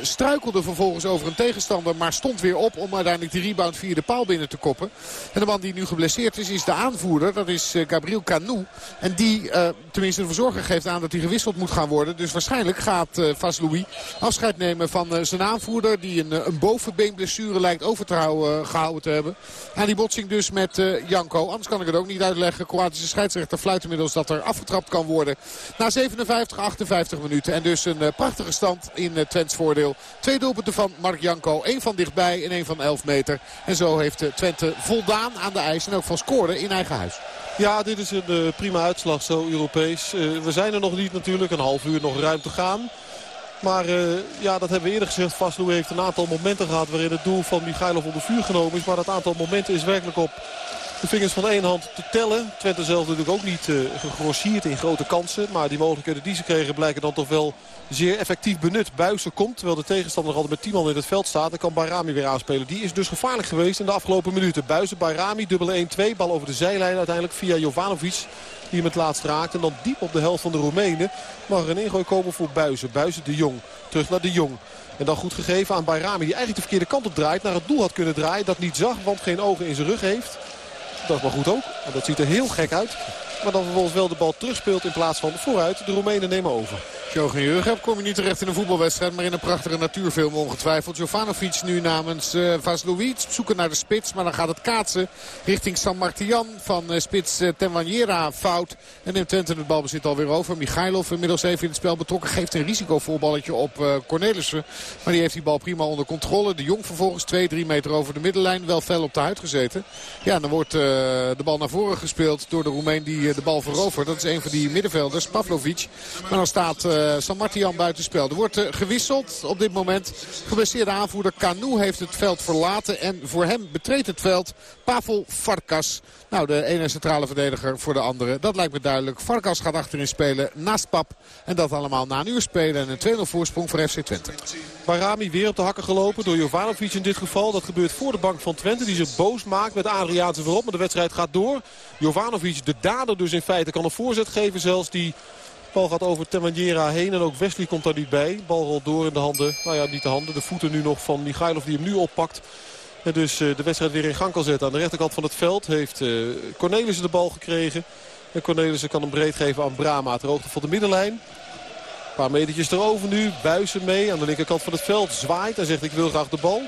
struikelde vervolgens over een tegenstander, maar stond weer op om uiteindelijk die rebound via de paal binnen te koppen. En de man die nu geblesseerd is, is de aanvoerder. Dat is Gabriel Canu. En die tenminste de verzorger geeft aan dat hij gewisseld moet gaan worden. Dus waarschijnlijk gaat Vaslui afscheid nemen van zijn aanvoerder. Die een, een bovenbeenblessure lijkt over te houden, gehouden te hebben. En die botsing dus met Janko. Anders kan ik het ook niet uitleggen. Kroatische scheidsrechter fluit inmiddels dat er afgetrapt kan worden. Na 57, 58 minuten. En dus een prachtige stand in Twents voordeel. Twee doelpunten van Mark Janko. Eén van dichtbij en één van 11 meter. En zo heeft Twente voldaan aan de ijs. En ook van scoren in eigen huis. Ja, dit is een prima uitslag zo Europees. We zijn er nog niet natuurlijk. Een half uur nog ruim te gaan. Maar ja, dat hebben we eerder gezegd. Vaslui heeft een aantal momenten gehad waarin het doel van Michailov onder vuur genomen is. Maar dat aantal momenten is werkelijk op de vingers van één hand te tellen. Twente zelf natuurlijk ook niet uh, gegrossierd in grote kansen. Maar die mogelijkheden die ze kregen blijken dan toch wel zeer effectief benut. Buizen komt, terwijl de tegenstander altijd met 10 man in het veld staat. Dan kan Bayrami weer aanspelen. Die is dus gevaarlijk geweest in de afgelopen minuten. Buizen, Bayrami, dubbele 1-2. Bal over de zijlijn uiteindelijk via Jovanovic. Die hem het laatst raakt. En dan diep op de helft van de Roemenen mag er een ingooi komen voor Buizen. Buizen de Jong. Terug naar de Jong. En dan goed gegeven aan Bayrami die eigenlijk de verkeerde kant op draait. Naar het doel had kunnen draaien. Dat niet zag, want geen ogen in zijn rug heeft. Dat is maar goed ook. Want dat ziet er heel gek uit. Maar dan vervolgens wel de bal terugspeelt in plaats van vooruit. De Roemenen nemen over. Jochen Jurgen kom je niet terecht in een voetbalwedstrijd, maar in een prachtige natuurfilm ongetwijfeld. Jovanovic nu namens uh, zoeken naar de spits, maar dan gaat het kaatsen richting San Martian van uh, spits uh, fout. En neemt Twente het balbezit alweer over. Michailov inmiddels even in het spel betrokken, geeft een risicovoetballetje op uh, Cornelissen. Maar die heeft die bal prima onder controle. De Jong vervolgens 2-3 meter over de middenlijn, wel fel op de huid gezeten. Ja, dan wordt de bal naar voren gespeeld door de Roemeen die de bal verovert. Dat is een van die middenvelders, Pavlovic. Maar dan staat... uh, San Martian buitenspel. Er wordt uh, gewisseld op dit moment. Geblesseerde aanvoerder Canu heeft het veld verlaten. En voor hem betreedt het veld Pavel Farkas. Nou, de ene centrale verdediger voor de andere. Dat lijkt me duidelijk. Farkas gaat achterin spelen naast Pap. En dat allemaal na een uur spelen. En een 2-0 voorsprong voor FC Twente. Barami weer op de hakken gelopen door Jovanovic in dit geval. Dat gebeurt voor de bank van Twente die zich boos maakt met Adriaanse voorop. Maar de wedstrijd gaat door. Jovanovic, de dader dus in feite, kan een voorzet geven zelfs. Die bal gaat over Temaniera heen en ook Wesley komt daar niet bij. Bal rolt door in de handen, nou ja niet de handen, de voeten nu nog van Michailov die hem nu oppakt. En dus de wedstrijd weer in gang kan zetten. Aan de rechterkant van het veld heeft Cornelissen de bal gekregen. En Cornelissen kan hem breed geven aan Brama ter hoogte van de middenlijn. Een paar metertjes erover nu. Buizen mee aan de linkerkant van het veld. Zwaait en zegt ik wil graag de bal.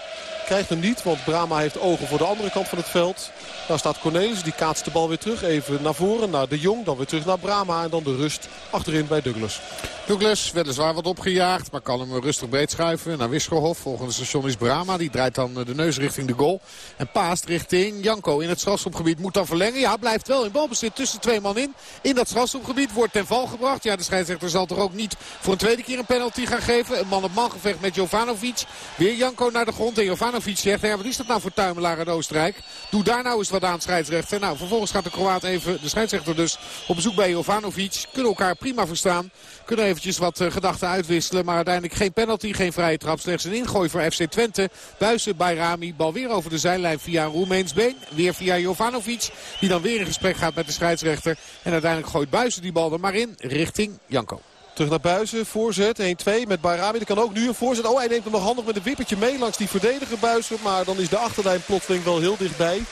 Krijgt hem niet, want Brama heeft ogen voor de andere kant van het veld. Daar staat Cornelis, die kaatst de bal weer terug. Even naar voren, naar De Jong. Dan weer terug naar Brama. En dan de rust achterin bij Douglas. Douglas, weliswaar wat opgejaagd. Maar kan hem rustig breed schuiven naar Wisgerhof. Volgende station is Brama. Die draait dan de neus richting de goal. En paast richting Janko in het strafschopgebied. Moet dan verlengen. Ja, blijft wel in balbezit tussen twee man in. In dat strafschopgebied wordt ten val gebracht. Ja, de scheidsrechter zal toch ook niet voor een tweede keer een penalty gaan geven. Een man-op-man gevecht met Jovanovic. Weer Janko naar de grond. En Jovanovic zegt, ja, wat is dat nou voor tuimelaar in Oostenrijk? Doe daar nou eens wat aan, scheidsrechter. Nou, vervolgens gaat de Kroaat even, de scheidsrechter dus, op bezoek bij Jovanovic. Kunnen elkaar prima verstaan. Kunnen eventjes wat uh, gedachten uitwisselen. Maar uiteindelijk geen penalty, geen vrije trap. Slechts een ingooi voor FC Twente. Buizen bij Rami. Bal weer over de zijlijn via een Roemeens been. Weer via Jovanovic. Die dan weer in gesprek gaat met de scheidsrechter. En uiteindelijk gooit Buizen die bal er maar in richting Janko. Terug naar Buizen, voorzet, 1-2 met Bayrami. Er kan ook nu een voorzet. Oh, hij neemt hem nog handig met een wippertje mee langs die verdediger Buizen. Maar dan is de achterlijn plotseling wel heel dichtbij.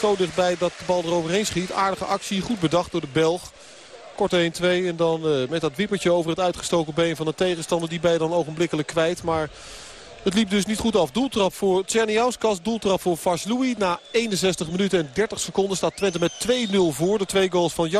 Zo dichtbij dat de bal er overheen schiet. Aardige actie, goed bedacht door de Belg. Kort 1-2 en dan uh, met dat wippertje over het uitgestoken been van de tegenstander. Die bij dan ogenblikkelijk kwijt. Maar het liep dus niet goed af. Doeltrap voor Tjerniauskas, doeltrap voor Varsloui. Na 61 minuten en 30 seconden staat Twente met 2-0 voor. De twee goals van Jan.